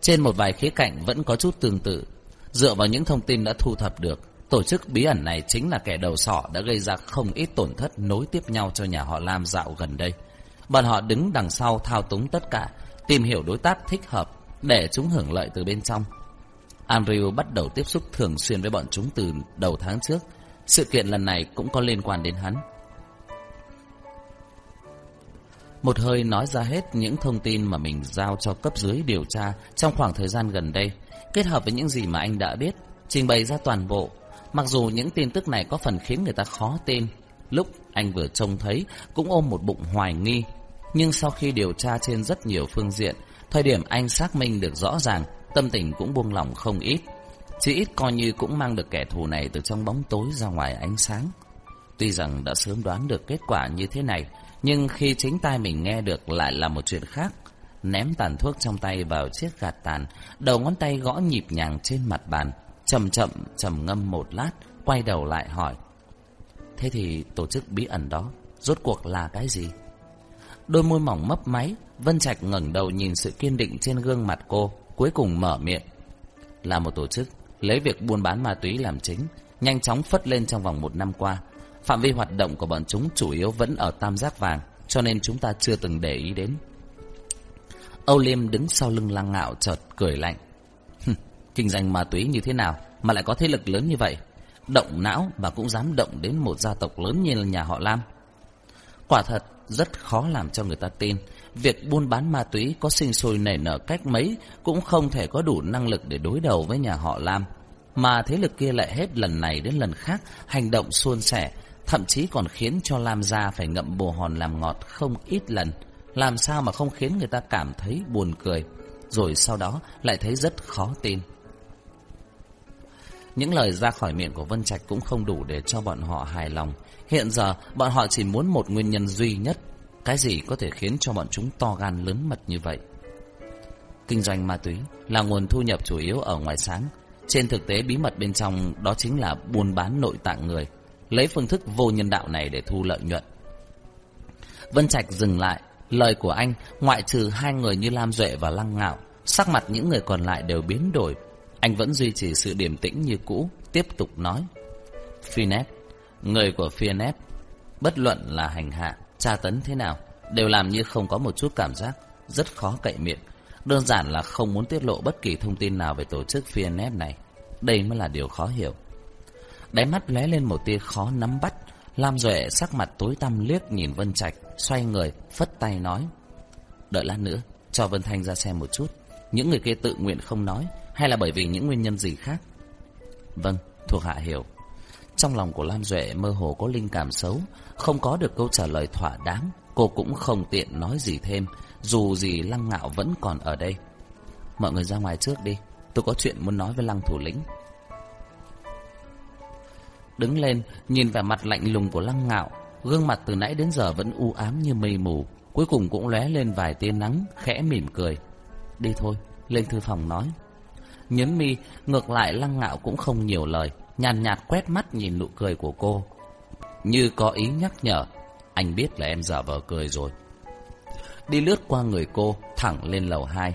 Trên một vài khía cạnh vẫn có chút tương tự. Dựa vào những thông tin đã thu thập được, tổ chức bí ẩn này chính là kẻ đầu sỏ đã gây ra không ít tổn thất nối tiếp nhau cho nhà họ Lam dạo gần đây. Bọn họ đứng đằng sau thao túng tất cả, tìm hiểu đối tác thích hợp để chúng hưởng lợi từ bên trong. Andrew bắt đầu tiếp xúc thường xuyên với bọn chúng từ đầu tháng trước. Sự kiện lần này cũng có liên quan đến hắn. Một hơi nói ra hết những thông tin mà mình giao cho cấp dưới điều tra trong khoảng thời gian gần đây, kết hợp với những gì mà anh đã biết, trình bày ra toàn bộ. Mặc dù những tin tức này có phần khiến người ta khó tin, lúc anh vừa trông thấy cũng ôm một bụng hoài nghi nhưng sau khi điều tra trên rất nhiều phương diện, thời điểm anh xác minh được rõ ràng, tâm tình cũng buông lỏng không ít. Chỉ ít coi như cũng mang được kẻ thù này từ trong bóng tối ra ngoài ánh sáng. Tuy rằng đã sớm đoán được kết quả như thế này, nhưng khi chính tai mình nghe được lại là một chuyện khác. Ném tàn thuốc trong tay vào chiếc gạt tàn, đầu ngón tay gõ nhịp nhàng trên mặt bàn, chậm chậm trầm ngâm một lát, quay đầu lại hỏi. Thế thì tổ chức bí ẩn đó, rốt cuộc là cái gì? Đôi môi mỏng mấp máy, Vân Trạch ngẩng đầu nhìn sự kiên định trên gương mặt cô, cuối cùng mở miệng. Là một tổ chức, lấy việc buôn bán ma túy làm chính, nhanh chóng phất lên trong vòng một năm qua. Phạm vi hoạt động của bọn chúng chủ yếu vẫn ở tam giác vàng, cho nên chúng ta chưa từng để ý đến. Âu Liêm đứng sau lưng lăng ngạo chợt cười lạnh. Kinh doanh ma túy như thế nào mà lại có thế lực lớn như vậy? Động não mà cũng dám động đến một gia tộc lớn như là nhà họ Lam. Quả thật, rất khó làm cho người ta tin. Việc buôn bán ma túy có sinh sôi nảy nở cách mấy cũng không thể có đủ năng lực để đối đầu với nhà họ Lam. Mà thế lực kia lại hết lần này đến lần khác hành động suôn sẻ, thậm chí còn khiến cho Lam gia phải ngậm bồ hòn làm ngọt không ít lần. Làm sao mà không khiến người ta cảm thấy buồn cười, rồi sau đó lại thấy rất khó tin. Những lời ra khỏi miệng của Vân Trạch cũng không đủ để cho bọn họ hài lòng. Hiện giờ, bọn họ chỉ muốn một nguyên nhân duy nhất. Cái gì có thể khiến cho bọn chúng to gan lớn mật như vậy? Kinh doanh ma túy là nguồn thu nhập chủ yếu ở ngoài sáng. Trên thực tế, bí mật bên trong đó chính là buôn bán nội tạng người. Lấy phương thức vô nhân đạo này để thu lợi nhuận. Vân Trạch dừng lại. Lời của anh, ngoại trừ hai người như Lam Duệ và Lăng Ngạo, sắc mặt những người còn lại đều biến đổi anh vẫn duy trì sự điềm tĩnh như cũ, tiếp tục nói. Finet, người của Finet, bất luận là hành hạ, tra tấn thế nào, đều làm như không có một chút cảm giác, rất khó cậy miệng. Đơn giản là không muốn tiết lộ bất kỳ thông tin nào về tổ chức Finet này. Đây mới là điều khó hiểu. Đáy mắt lóe lên một tia khó nắm bắt, Lam Duệ sắc mặt tối tăm liếc nhìn Vân Trạch, xoay người, phất tay nói. Đợi lát nữa, cho Vân Thanh ra xem một chút. Những người kia tự nguyện không nói, hay là bởi vì những nguyên nhân gì khác? Vâng, thuộc hạ hiểu. Trong lòng của Lam Duệ mơ hồ có linh cảm xấu, không có được câu trả lời thỏa đáng, cô cũng không tiện nói gì thêm, dù gì Lăng Ngạo vẫn còn ở đây. Mọi người ra ngoài trước đi, tôi có chuyện muốn nói với Lăng thủ lĩnh. Đứng lên, nhìn vẻ mặt lạnh lùng của Lăng Ngạo, gương mặt từ nãy đến giờ vẫn u ám như mây mù, cuối cùng cũng lóe lên vài tia nắng, khẽ mỉm cười. Đi thôi, lên thư phòng nói. Nhấn mi, ngược lại lăng ngạo cũng không nhiều lời, nhàn nhạt, quét mắt nhìn nụ cười của cô. Như có ý nhắc nhở, anh biết là em giả vờ cười rồi. Đi lướt qua người cô, thẳng lên lầu 2.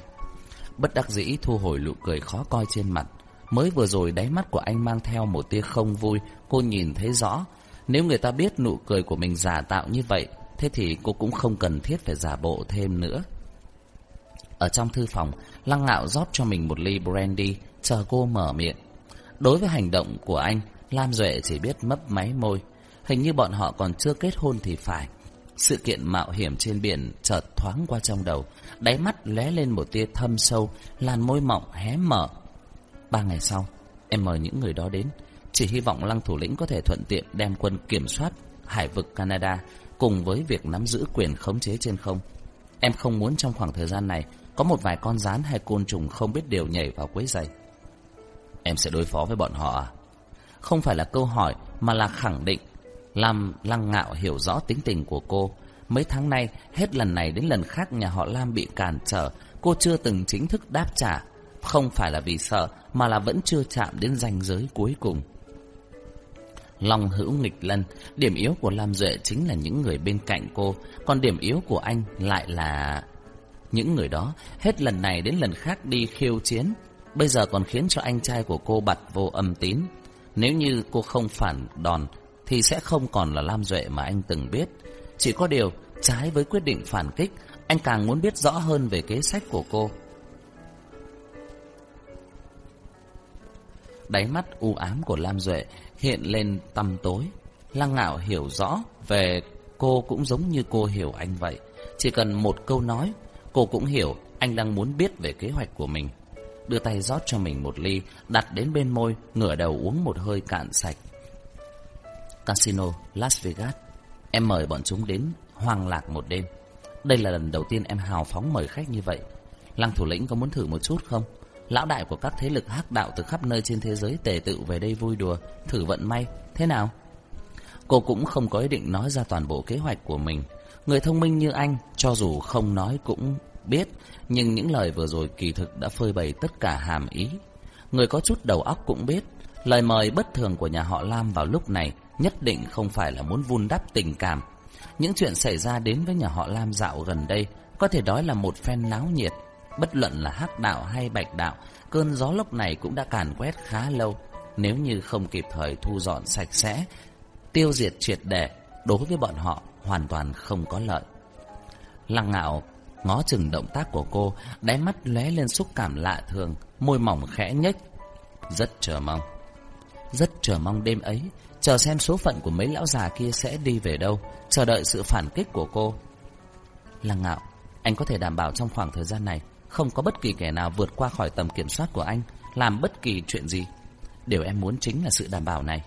Bất đắc dĩ thu hồi nụ cười khó coi trên mặt. Mới vừa rồi đáy mắt của anh mang theo một tia không vui, cô nhìn thấy rõ. Nếu người ta biết nụ cười của mình giả tạo như vậy, thế thì cô cũng không cần thiết phải giả bộ thêm nữa. Ở trong thư phòng, Lăng Ngạo rót cho mình một ly brandy, chờ cô mở miệng. Đối với hành động của anh, Lam Duệ chỉ biết mấp máy môi. Hình như bọn họ còn chưa kết hôn thì phải. Sự kiện mạo hiểm trên biển chợt thoáng qua trong đầu, đáy mắt lóe lên một tia thâm sâu, làn môi mọng hé mở. Ba ngày sau, em mời những người đó đến, chỉ hy vọng Lăng thủ lĩnh có thể thuận tiện đem quân kiểm soát hải vực Canada cùng với việc nắm giữ quyền khống chế trên không. Em không muốn trong khoảng thời gian này có một vài con rán hay côn trùng không biết điều nhảy vào quấy giày. Em sẽ đối phó với bọn họ à? Không phải là câu hỏi mà là khẳng định. Lam lăng ngạo hiểu rõ tính tình của cô. Mấy tháng nay, hết lần này đến lần khác nhà họ Lam bị cản trở. Cô chưa từng chính thức đáp trả. Không phải là vì sợ, mà là vẫn chưa chạm đến ranh giới cuối cùng. Long hữu nghịch lân, điểm yếu của Lam Duệ chính là những người bên cạnh cô, còn điểm yếu của anh lại là... Những người đó hết lần này đến lần khác đi khiêu chiến, bây giờ còn khiến cho anh trai của cô bật vô âm tín. Nếu như cô không phản đòn thì sẽ không còn là Lam Duệ mà anh từng biết. Chỉ có điều, trái với quyết định phản kích, anh càng muốn biết rõ hơn về kế sách của cô. Đáy mắt u ám của Lam Duệ hiện lên tăm tối. Lăng ngạo hiểu rõ về cô cũng giống như cô hiểu anh vậy. Chỉ cần một câu nói Cô cũng hiểu anh đang muốn biết về kế hoạch của mình. Đưa tay rót cho mình một ly, đặt đến bên môi, ngửa đầu uống một hơi cạn sạch. Casino Las Vegas. Em mời bọn chúng đến hoang lạc một đêm. Đây là lần đầu tiên em hào phóng mời khách như vậy. Lăng thủ lĩnh có muốn thử một chút không? Lão đại của các thế lực hắc đạo từ khắp nơi trên thế giới tề tự về đây vui đùa, thử vận may. Thế nào? Cô cũng không có ý định nói ra toàn bộ kế hoạch của mình. Người thông minh như anh, cho dù không nói cũng biết, nhưng những lời vừa rồi kỳ thực đã phơi bày tất cả hàm ý. Người có chút đầu óc cũng biết, lời mời bất thường của nhà họ Lam vào lúc này nhất định không phải là muốn vun đắp tình cảm, Những chuyện xảy ra đến với nhà họ Lam dạo gần đây có thể nói là một phen náo nhiệt. Bất luận là hắc đạo hay bạch đạo, cơn gió lốc này cũng đã càn quét khá lâu. Nếu như không kịp thời thu dọn sạch sẽ, tiêu diệt triệt để, đối với bọn họ hoàn toàn không có lợi. Lăng ngạo ngó chừng động tác của cô, đáy mắt lóe lên xúc cảm lạ thường, môi mỏng khẽ nhếch. Rất chờ mong. Rất chờ mong đêm ấy, chờ xem số phận của mấy lão già kia sẽ đi về đâu, chờ đợi sự phản kích của cô. Lăng ngạo, anh có thể đảm bảo trong khoảng thời gian này, không có bất kỳ kẻ nào vượt qua khỏi tầm kiểm soát của anh, làm bất kỳ chuyện gì. Điều em muốn chính là sự đảm bảo này.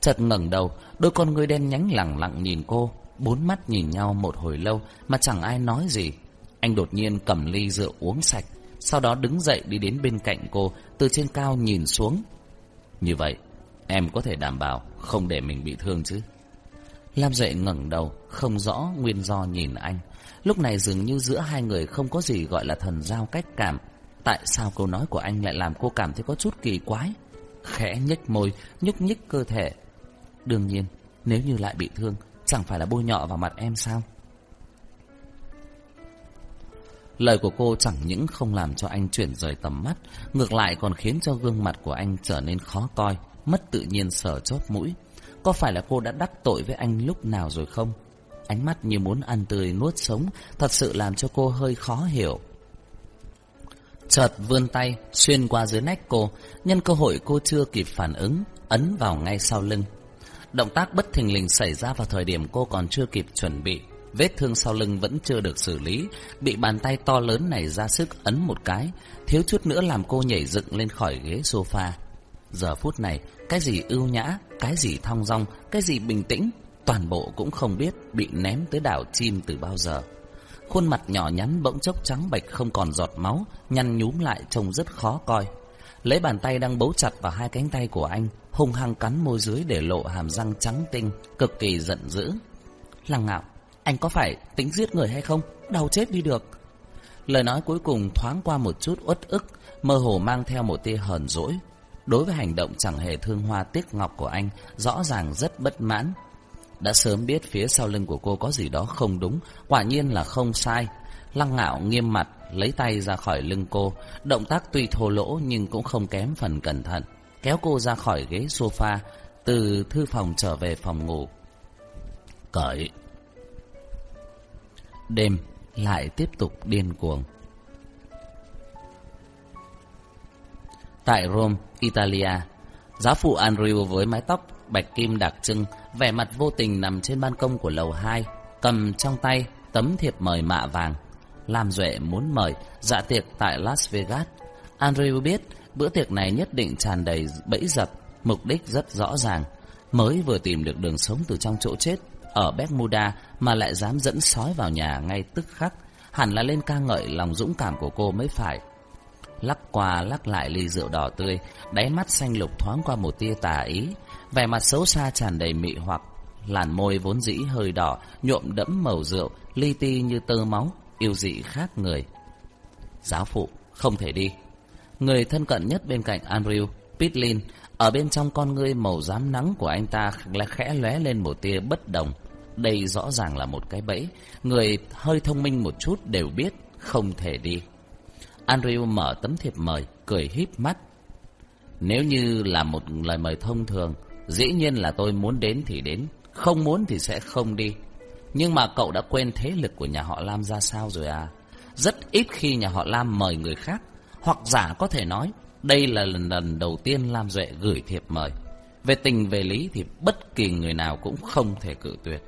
Chợt ngẩng đầu, đôi con người đen nhánh lẳng lặng nhìn cô, bốn mắt nhìn nhau một hồi lâu mà chẳng ai nói gì. Anh đột nhiên cầm ly rượu uống sạch, sau đó đứng dậy đi đến bên cạnh cô, từ trên cao nhìn xuống. Như vậy, em có thể đảm bảo không để mình bị thương chứ? Lam Duệ ngẩng đầu, không rõ nguyên do nhìn anh. Lúc này dường như giữa hai người không có gì gọi là thần giao cách cảm. Tại sao câu nói của anh lại làm cô cảm thấy có chút kỳ quái? Khẽ nhếch môi, nhúc nhích cơ thể. Đương nhiên, nếu như lại bị thương, chẳng phải là bôi nhọ vào mặt em sao? Lời của cô chẳng những không làm cho anh chuyển rời tầm mắt, ngược lại còn khiến cho gương mặt của anh trở nên khó coi, mất tự nhiên sờ chóp mũi. Có phải là cô đã đắc tội với anh lúc nào rồi không? Ánh mắt như muốn ăn tươi nuốt sống, thật sự làm cho cô hơi khó hiểu. Chợt vươn tay, xuyên qua dưới nách cô, nhân cơ hội cô chưa kịp phản ứng, ấn vào ngay sau lưng. Động tác bất thình lình xảy ra vào thời điểm cô còn chưa kịp chuẩn bị. Vết thương sau lưng vẫn chưa được xử lý, bị bàn tay to lớn này ra sức ấn một cái, thiếu chút nữa làm cô nhảy dựng lên khỏi ghế sofa. Giờ phút này, cái gì ưu nhã, cái gì thong dong, cái gì bình tĩnh, toàn bộ cũng không biết bị ném tới đảo chim từ bao giờ. Khuôn mặt nhỏ nhắn bỗng chốc trắng bệch không còn giọt máu, nhăn nhúm lại trông rất khó coi. Lấy bàn tay đang bấu chặt vào hai cánh tay của anh, hung hăng cắn môi dưới để lộ hàm răng trắng tinh, cực kỳ giận dữ. Lăng ngạo, anh có phải tính giết người hay không? Đau chết đi được. Lời nói cuối cùng thoáng qua một chút uất ức, mơ hồ mang theo một tia hờn dỗi. Đối với hành động chẳng hề thương hoa tiếc ngọc của anh, rõ ràng rất bất mãn. Đã sớm biết phía sau lưng của cô có gì đó không đúng, quả nhiên là không sai. Lăng ngạo nghiêm mặt, lấy tay ra khỏi lưng cô, động tác tuy thô lỗ nhưng cũng không kém phần cẩn thận kéo cô ra khỏi ghế sofa, từ thư phòng trở về phòng ngủ. Cởi. Đêm lại tiếp tục điên cuồng. Tại Rome, Italia, giáo phụ Andrew với mái tóc bạch kim đặc trưng, vẻ mặt vô tình nằm trên ban công của lầu 2, cầm trong tay tấm thiệp mời mạ vàng. Lam Duệ muốn mời dạ tiệc tại Las Vegas. Andrew biết Bữa tiệc này nhất định tràn đầy bẫy dập, mục đích rất rõ ràng. Mới vừa tìm được đường sống từ trong chỗ chết, ở Bermuda mà lại dám dẫn sói vào nhà ngay tức khắc, hẳn là lên ca ngợi lòng dũng cảm của cô mới phải. Lắc qua lắc lại ly rượu đỏ tươi, đáy mắt xanh lục thoáng qua một tia tà ý, vẻ mặt xấu xa tràn đầy mị hoặc, làn môi vốn dĩ hơi đỏ, nhuộm đẫm màu rượu, li ti như tơ máu, yêu dị khác người. Giáo phụ, không thể đi. Người thân cận nhất bên cạnh Andrew, Pitlin, ở bên trong con ngươi màu rám nắng của anh ta là khẽ lóe lên một tia bất đồng. Đây rõ ràng là một cái bẫy, người hơi thông minh một chút đều biết không thể đi. Andrew mở tấm thiệp mời, cười híp mắt. Nếu như là một lời mời thông thường, dĩ nhiên là tôi muốn đến thì đến, không muốn thì sẽ không đi. Nhưng mà cậu đã quên thế lực của nhà họ Lam ra sao rồi à? Rất ít khi nhà họ Lam mời người khác hoặc giả có thể nói, đây là lần lần đầu tiên Lam Duệ gửi thiệp mời. Về tình về lý thì bất kỳ người nào cũng không thể cự tuyệt.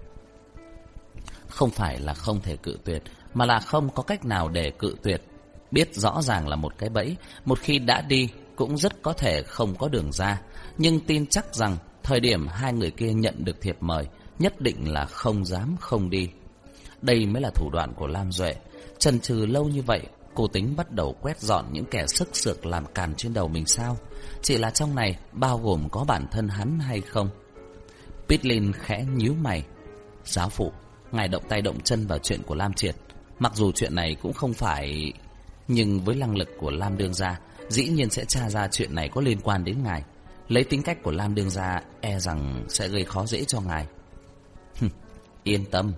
Không phải là không thể cự tuyệt, mà là không có cách nào để cự tuyệt. Biết rõ ràng là một cái bẫy, một khi đã đi cũng rất có thể không có đường ra. Nhưng tin chắc rằng thời điểm hai người kia nhận được thiệp mời, nhất định là không dám không đi. Đây mới là thủ đoạn của Lam Duệ. Trần trừ lâu như vậy Cô tính bắt đầu quét dọn những kẻ sức sược làm càn trên đầu mình sao? Chỉ là trong này bao gồm có bản thân hắn hay không? Pitlin khẽ nhíu mày. Giáo phụ, ngài động tay động chân vào chuyện của Lam Triệt. Mặc dù chuyện này cũng không phải... Nhưng với năng lực của Lam Đương Gia, dĩ nhiên sẽ tra ra chuyện này có liên quan đến ngài. Lấy tính cách của Lam Đương Gia, e rằng sẽ gây khó dễ cho ngài. Yên tâm.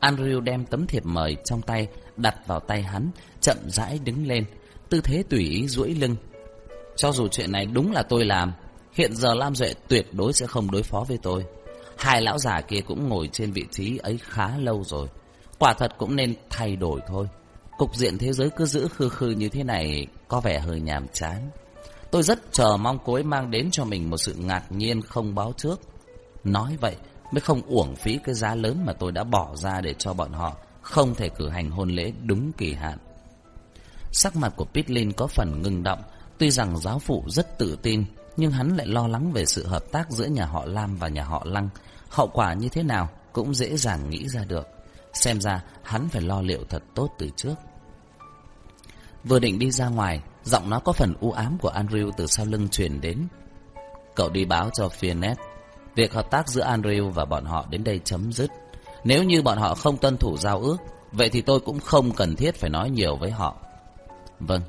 Andrew đem tấm thiệp mời trong tay đặt vào tay hắn, chậm rãi đứng lên, tư thế tùy ý duỗi lưng. Cho dù chuyện này đúng là tôi làm, hiện giờ Lam Duệ tuyệt đối sẽ không đối phó với tôi. Hai lão già kia cũng ngồi trên vị trí ấy khá lâu rồi. Quả thật cũng nên thay đổi thôi. Cục diện thế giới cứ giữ khư khư như thế này có vẻ hơi nhàm chán. Tôi rất chờ mong cô ấy mang đến cho mình một sự ngạc nhiên không báo trước. Nói vậy mới không uổng phí cái giá lớn mà tôi đã bỏ ra để cho bọn họ không thể cử hành hôn lễ đúng kỳ hạn. Sắc mặt của Pitlin có phần ngưng động, tuy rằng giáo phụ rất tự tin, nhưng hắn lại lo lắng về sự hợp tác giữa nhà họ Lam và nhà họ Lăng. Hậu quả như thế nào cũng dễ dàng nghĩ ra được. Xem ra hắn phải lo liệu thật tốt từ trước. Vừa định đi ra ngoài, giọng nó có phần u ám của Andrew từ sau lưng truyền đến. Cậu đi báo cho Fianet. Việc hợp tác giữa Andrew và bọn họ đến đây chấm dứt. Nếu như bọn họ không tuân thủ giao ước, vậy thì tôi cũng không cần thiết phải nói nhiều với họ. Vâng.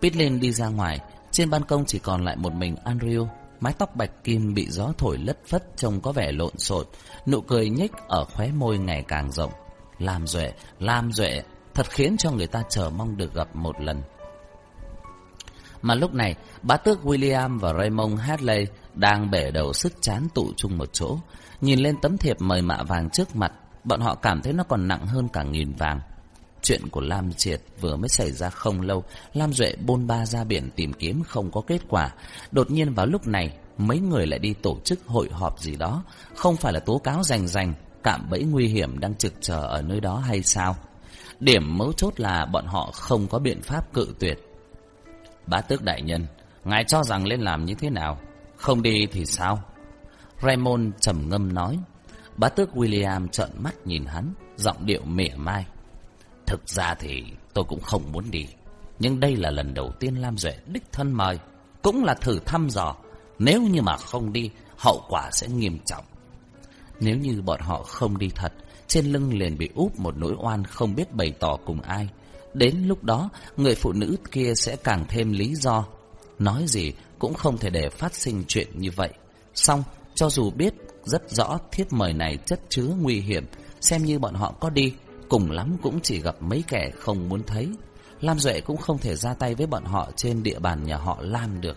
Pitlin đi ra ngoài, trên ban công chỉ còn lại một mình Andrew. Mái tóc bạch kim bị gió thổi lất phất trông có vẻ lộn xộn, nụ cười nhếch ở khóe môi ngày càng rộng. làm Duệ, làm Duệ, thật khiến cho người ta chờ mong được gặp một lần. Mà lúc này, bá tước William và Raymond Hadley đang bể đầu sức chán tụ chung một chỗ. Nhìn lên tấm thiệp mời mạ vàng trước mặt, bọn họ cảm thấy nó còn nặng hơn cả nghìn vàng. Chuyện của Lam Triệt vừa mới xảy ra không lâu, Lam Duệ bôn ba ra biển tìm kiếm không có kết quả. Đột nhiên vào lúc này, mấy người lại đi tổ chức hội họp gì đó, không phải là tố cáo rành rành, cạm bẫy nguy hiểm đang trực chờ ở nơi đó hay sao? Điểm mấu chốt là bọn họ không có biện pháp cự tuyệt. Bá tước đại nhân, ngài cho rằng lên làm như thế nào? Không đi thì sao? Raymond trầm ngâm nói. Bá tước William trợn mắt nhìn hắn, giọng điệu mỉa mai. Thực ra thì tôi cũng không muốn đi. Nhưng đây là lần đầu tiên Lam Duệ đích thân mời. Cũng là thử thăm dò. Nếu như mà không đi, hậu quả sẽ nghiêm trọng. Nếu như bọn họ không đi thật, trên lưng liền bị úp một nỗi oan không biết bày tỏ cùng ai. Đến lúc đó, người phụ nữ kia sẽ càng thêm lý do. Nói gì cũng không thể để phát sinh chuyện như vậy. Xong, cho dù biết rất rõ thiết mời này chất chứa nguy hiểm, xem như bọn họ có đi, cùng lắm cũng chỉ gặp mấy kẻ không muốn thấy. Lam Duệ cũng không thể ra tay với bọn họ trên địa bàn nhà họ Lam được.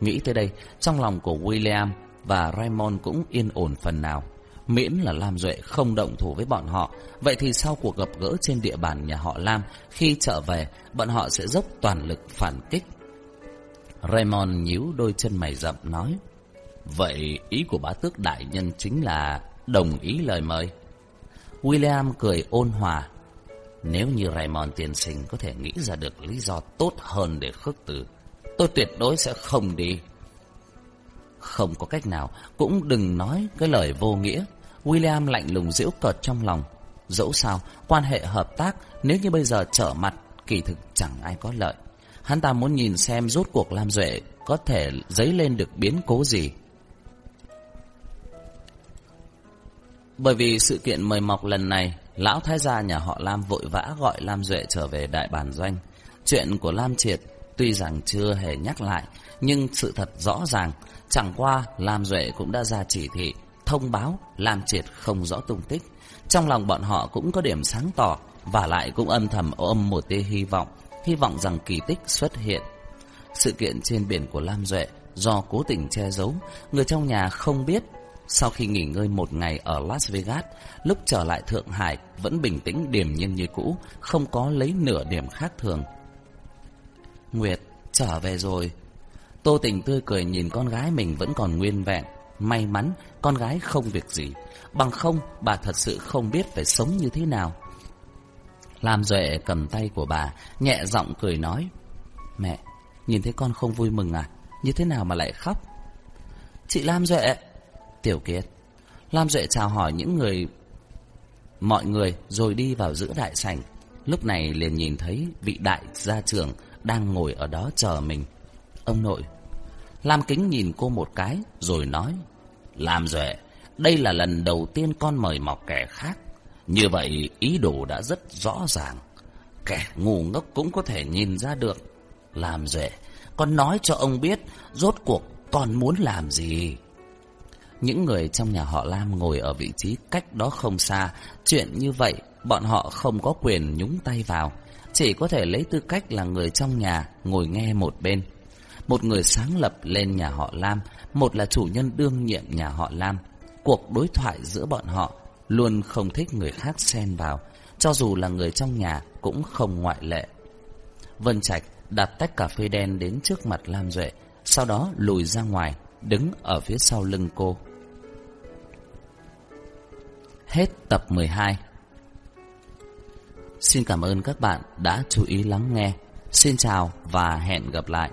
Nghĩ tới đây, trong lòng của William và Raymond cũng yên ổn phần nào. Miễn là Lam Duệ không động thủ với bọn họ, vậy thì sau cuộc gặp gỡ trên địa bàn nhà họ Lam, khi trở về, bọn họ sẽ dốc toàn lực phản kích. Raymond nhíu đôi chân mày rậm nói, Vậy ý của bá tước đại nhân chính là đồng ý lời mời. William cười ôn hòa. Nếu như Raymond tiên sinh có thể nghĩ ra được lý do tốt hơn để khước từ, tôi tuyệt đối sẽ không đi. Không có cách nào, cũng đừng nói cái lời vô nghĩa. William lạnh lùng giễu cợt trong lòng. Dẫu sao, quan hệ hợp tác nếu như bây giờ trở mặt, kỳ thực chẳng ai có lợi. Hắn ta muốn nhìn xem rốt cuộc Lam Duệ có thể dấy lên được biến cố gì. Bởi vì sự kiện mời mọc lần này, lão thái gia nhà họ Lam vội vã gọi Lam Duệ trở về đại bản doanh. Chuyện của Lam Triệt tuy rằng chưa hề nhắc lại, nhưng sự thật rõ ràng, chẳng qua Lam Duệ cũng đã ra chỉ thị, thông báo Lam Triệt không rõ tung tích. Trong lòng bọn họ cũng có điểm sáng tỏ, và lại cũng âm thầm ôm một tia hy vọng, hy vọng rằng kỳ tích xuất hiện. Sự kiện trên biển của Lam Duệ do cố tình che giấu, người trong nhà không biết sau khi nghỉ ngơi một ngày ở Las Vegas, lúc trở lại Thượng Hải vẫn bình tĩnh điềm nhiên như cũ, không có lấy nửa điểm khác thường. Nguyệt, trở về rồi. Tô Tình tươi cười nhìn con gái mình vẫn còn nguyên vẹn. May mắn, con gái không việc gì. Bằng không, bà thật sự không biết phải sống như thế nào. Lam Duệ cầm tay của bà, nhẹ giọng cười nói. Mẹ, nhìn thấy con không vui mừng à? Như thế nào mà lại khóc? Chị Lam Duệ... Tiểu Kiệt. Lam Duệ chào hỏi những người, mọi người rồi đi vào giữa đại sảnh. Lúc này liền nhìn thấy vị đại gia trưởng đang ngồi ở đó chờ mình. Ông nội. Lam Kính nhìn cô một cái rồi nói. Lam Duệ, đây là lần đầu tiên con mời mọc kẻ khác. Như vậy ý đồ đã rất rõ ràng. Kẻ ngu ngốc cũng có thể nhìn ra được. Làm Duệ, con nói cho ông biết rốt cuộc con muốn làm gì những người trong nhà họ Lam ngồi ở vị trí cách đó không xa. Chuyện như vậy, bọn họ không có quyền nhúng tay vào. Chỉ có thể lấy tư cách là người trong nhà ngồi nghe một bên. Một người sáng lập lên nhà họ Lam, một là chủ nhân đương nhiệm nhà họ Lam. Cuộc đối thoại giữa bọn họ luôn không thích người khác xen vào, cho dù là người trong nhà cũng không ngoại lệ. Vân Trạch đặt tách cà phê đen đến trước mặt Lam Duệ, sau đó lùi ra ngoài, đứng ở phía sau lưng cô. Hết tập 12 Xin cảm ơn các bạn đã chú ý lắng nghe. Xin chào và hẹn gặp lại.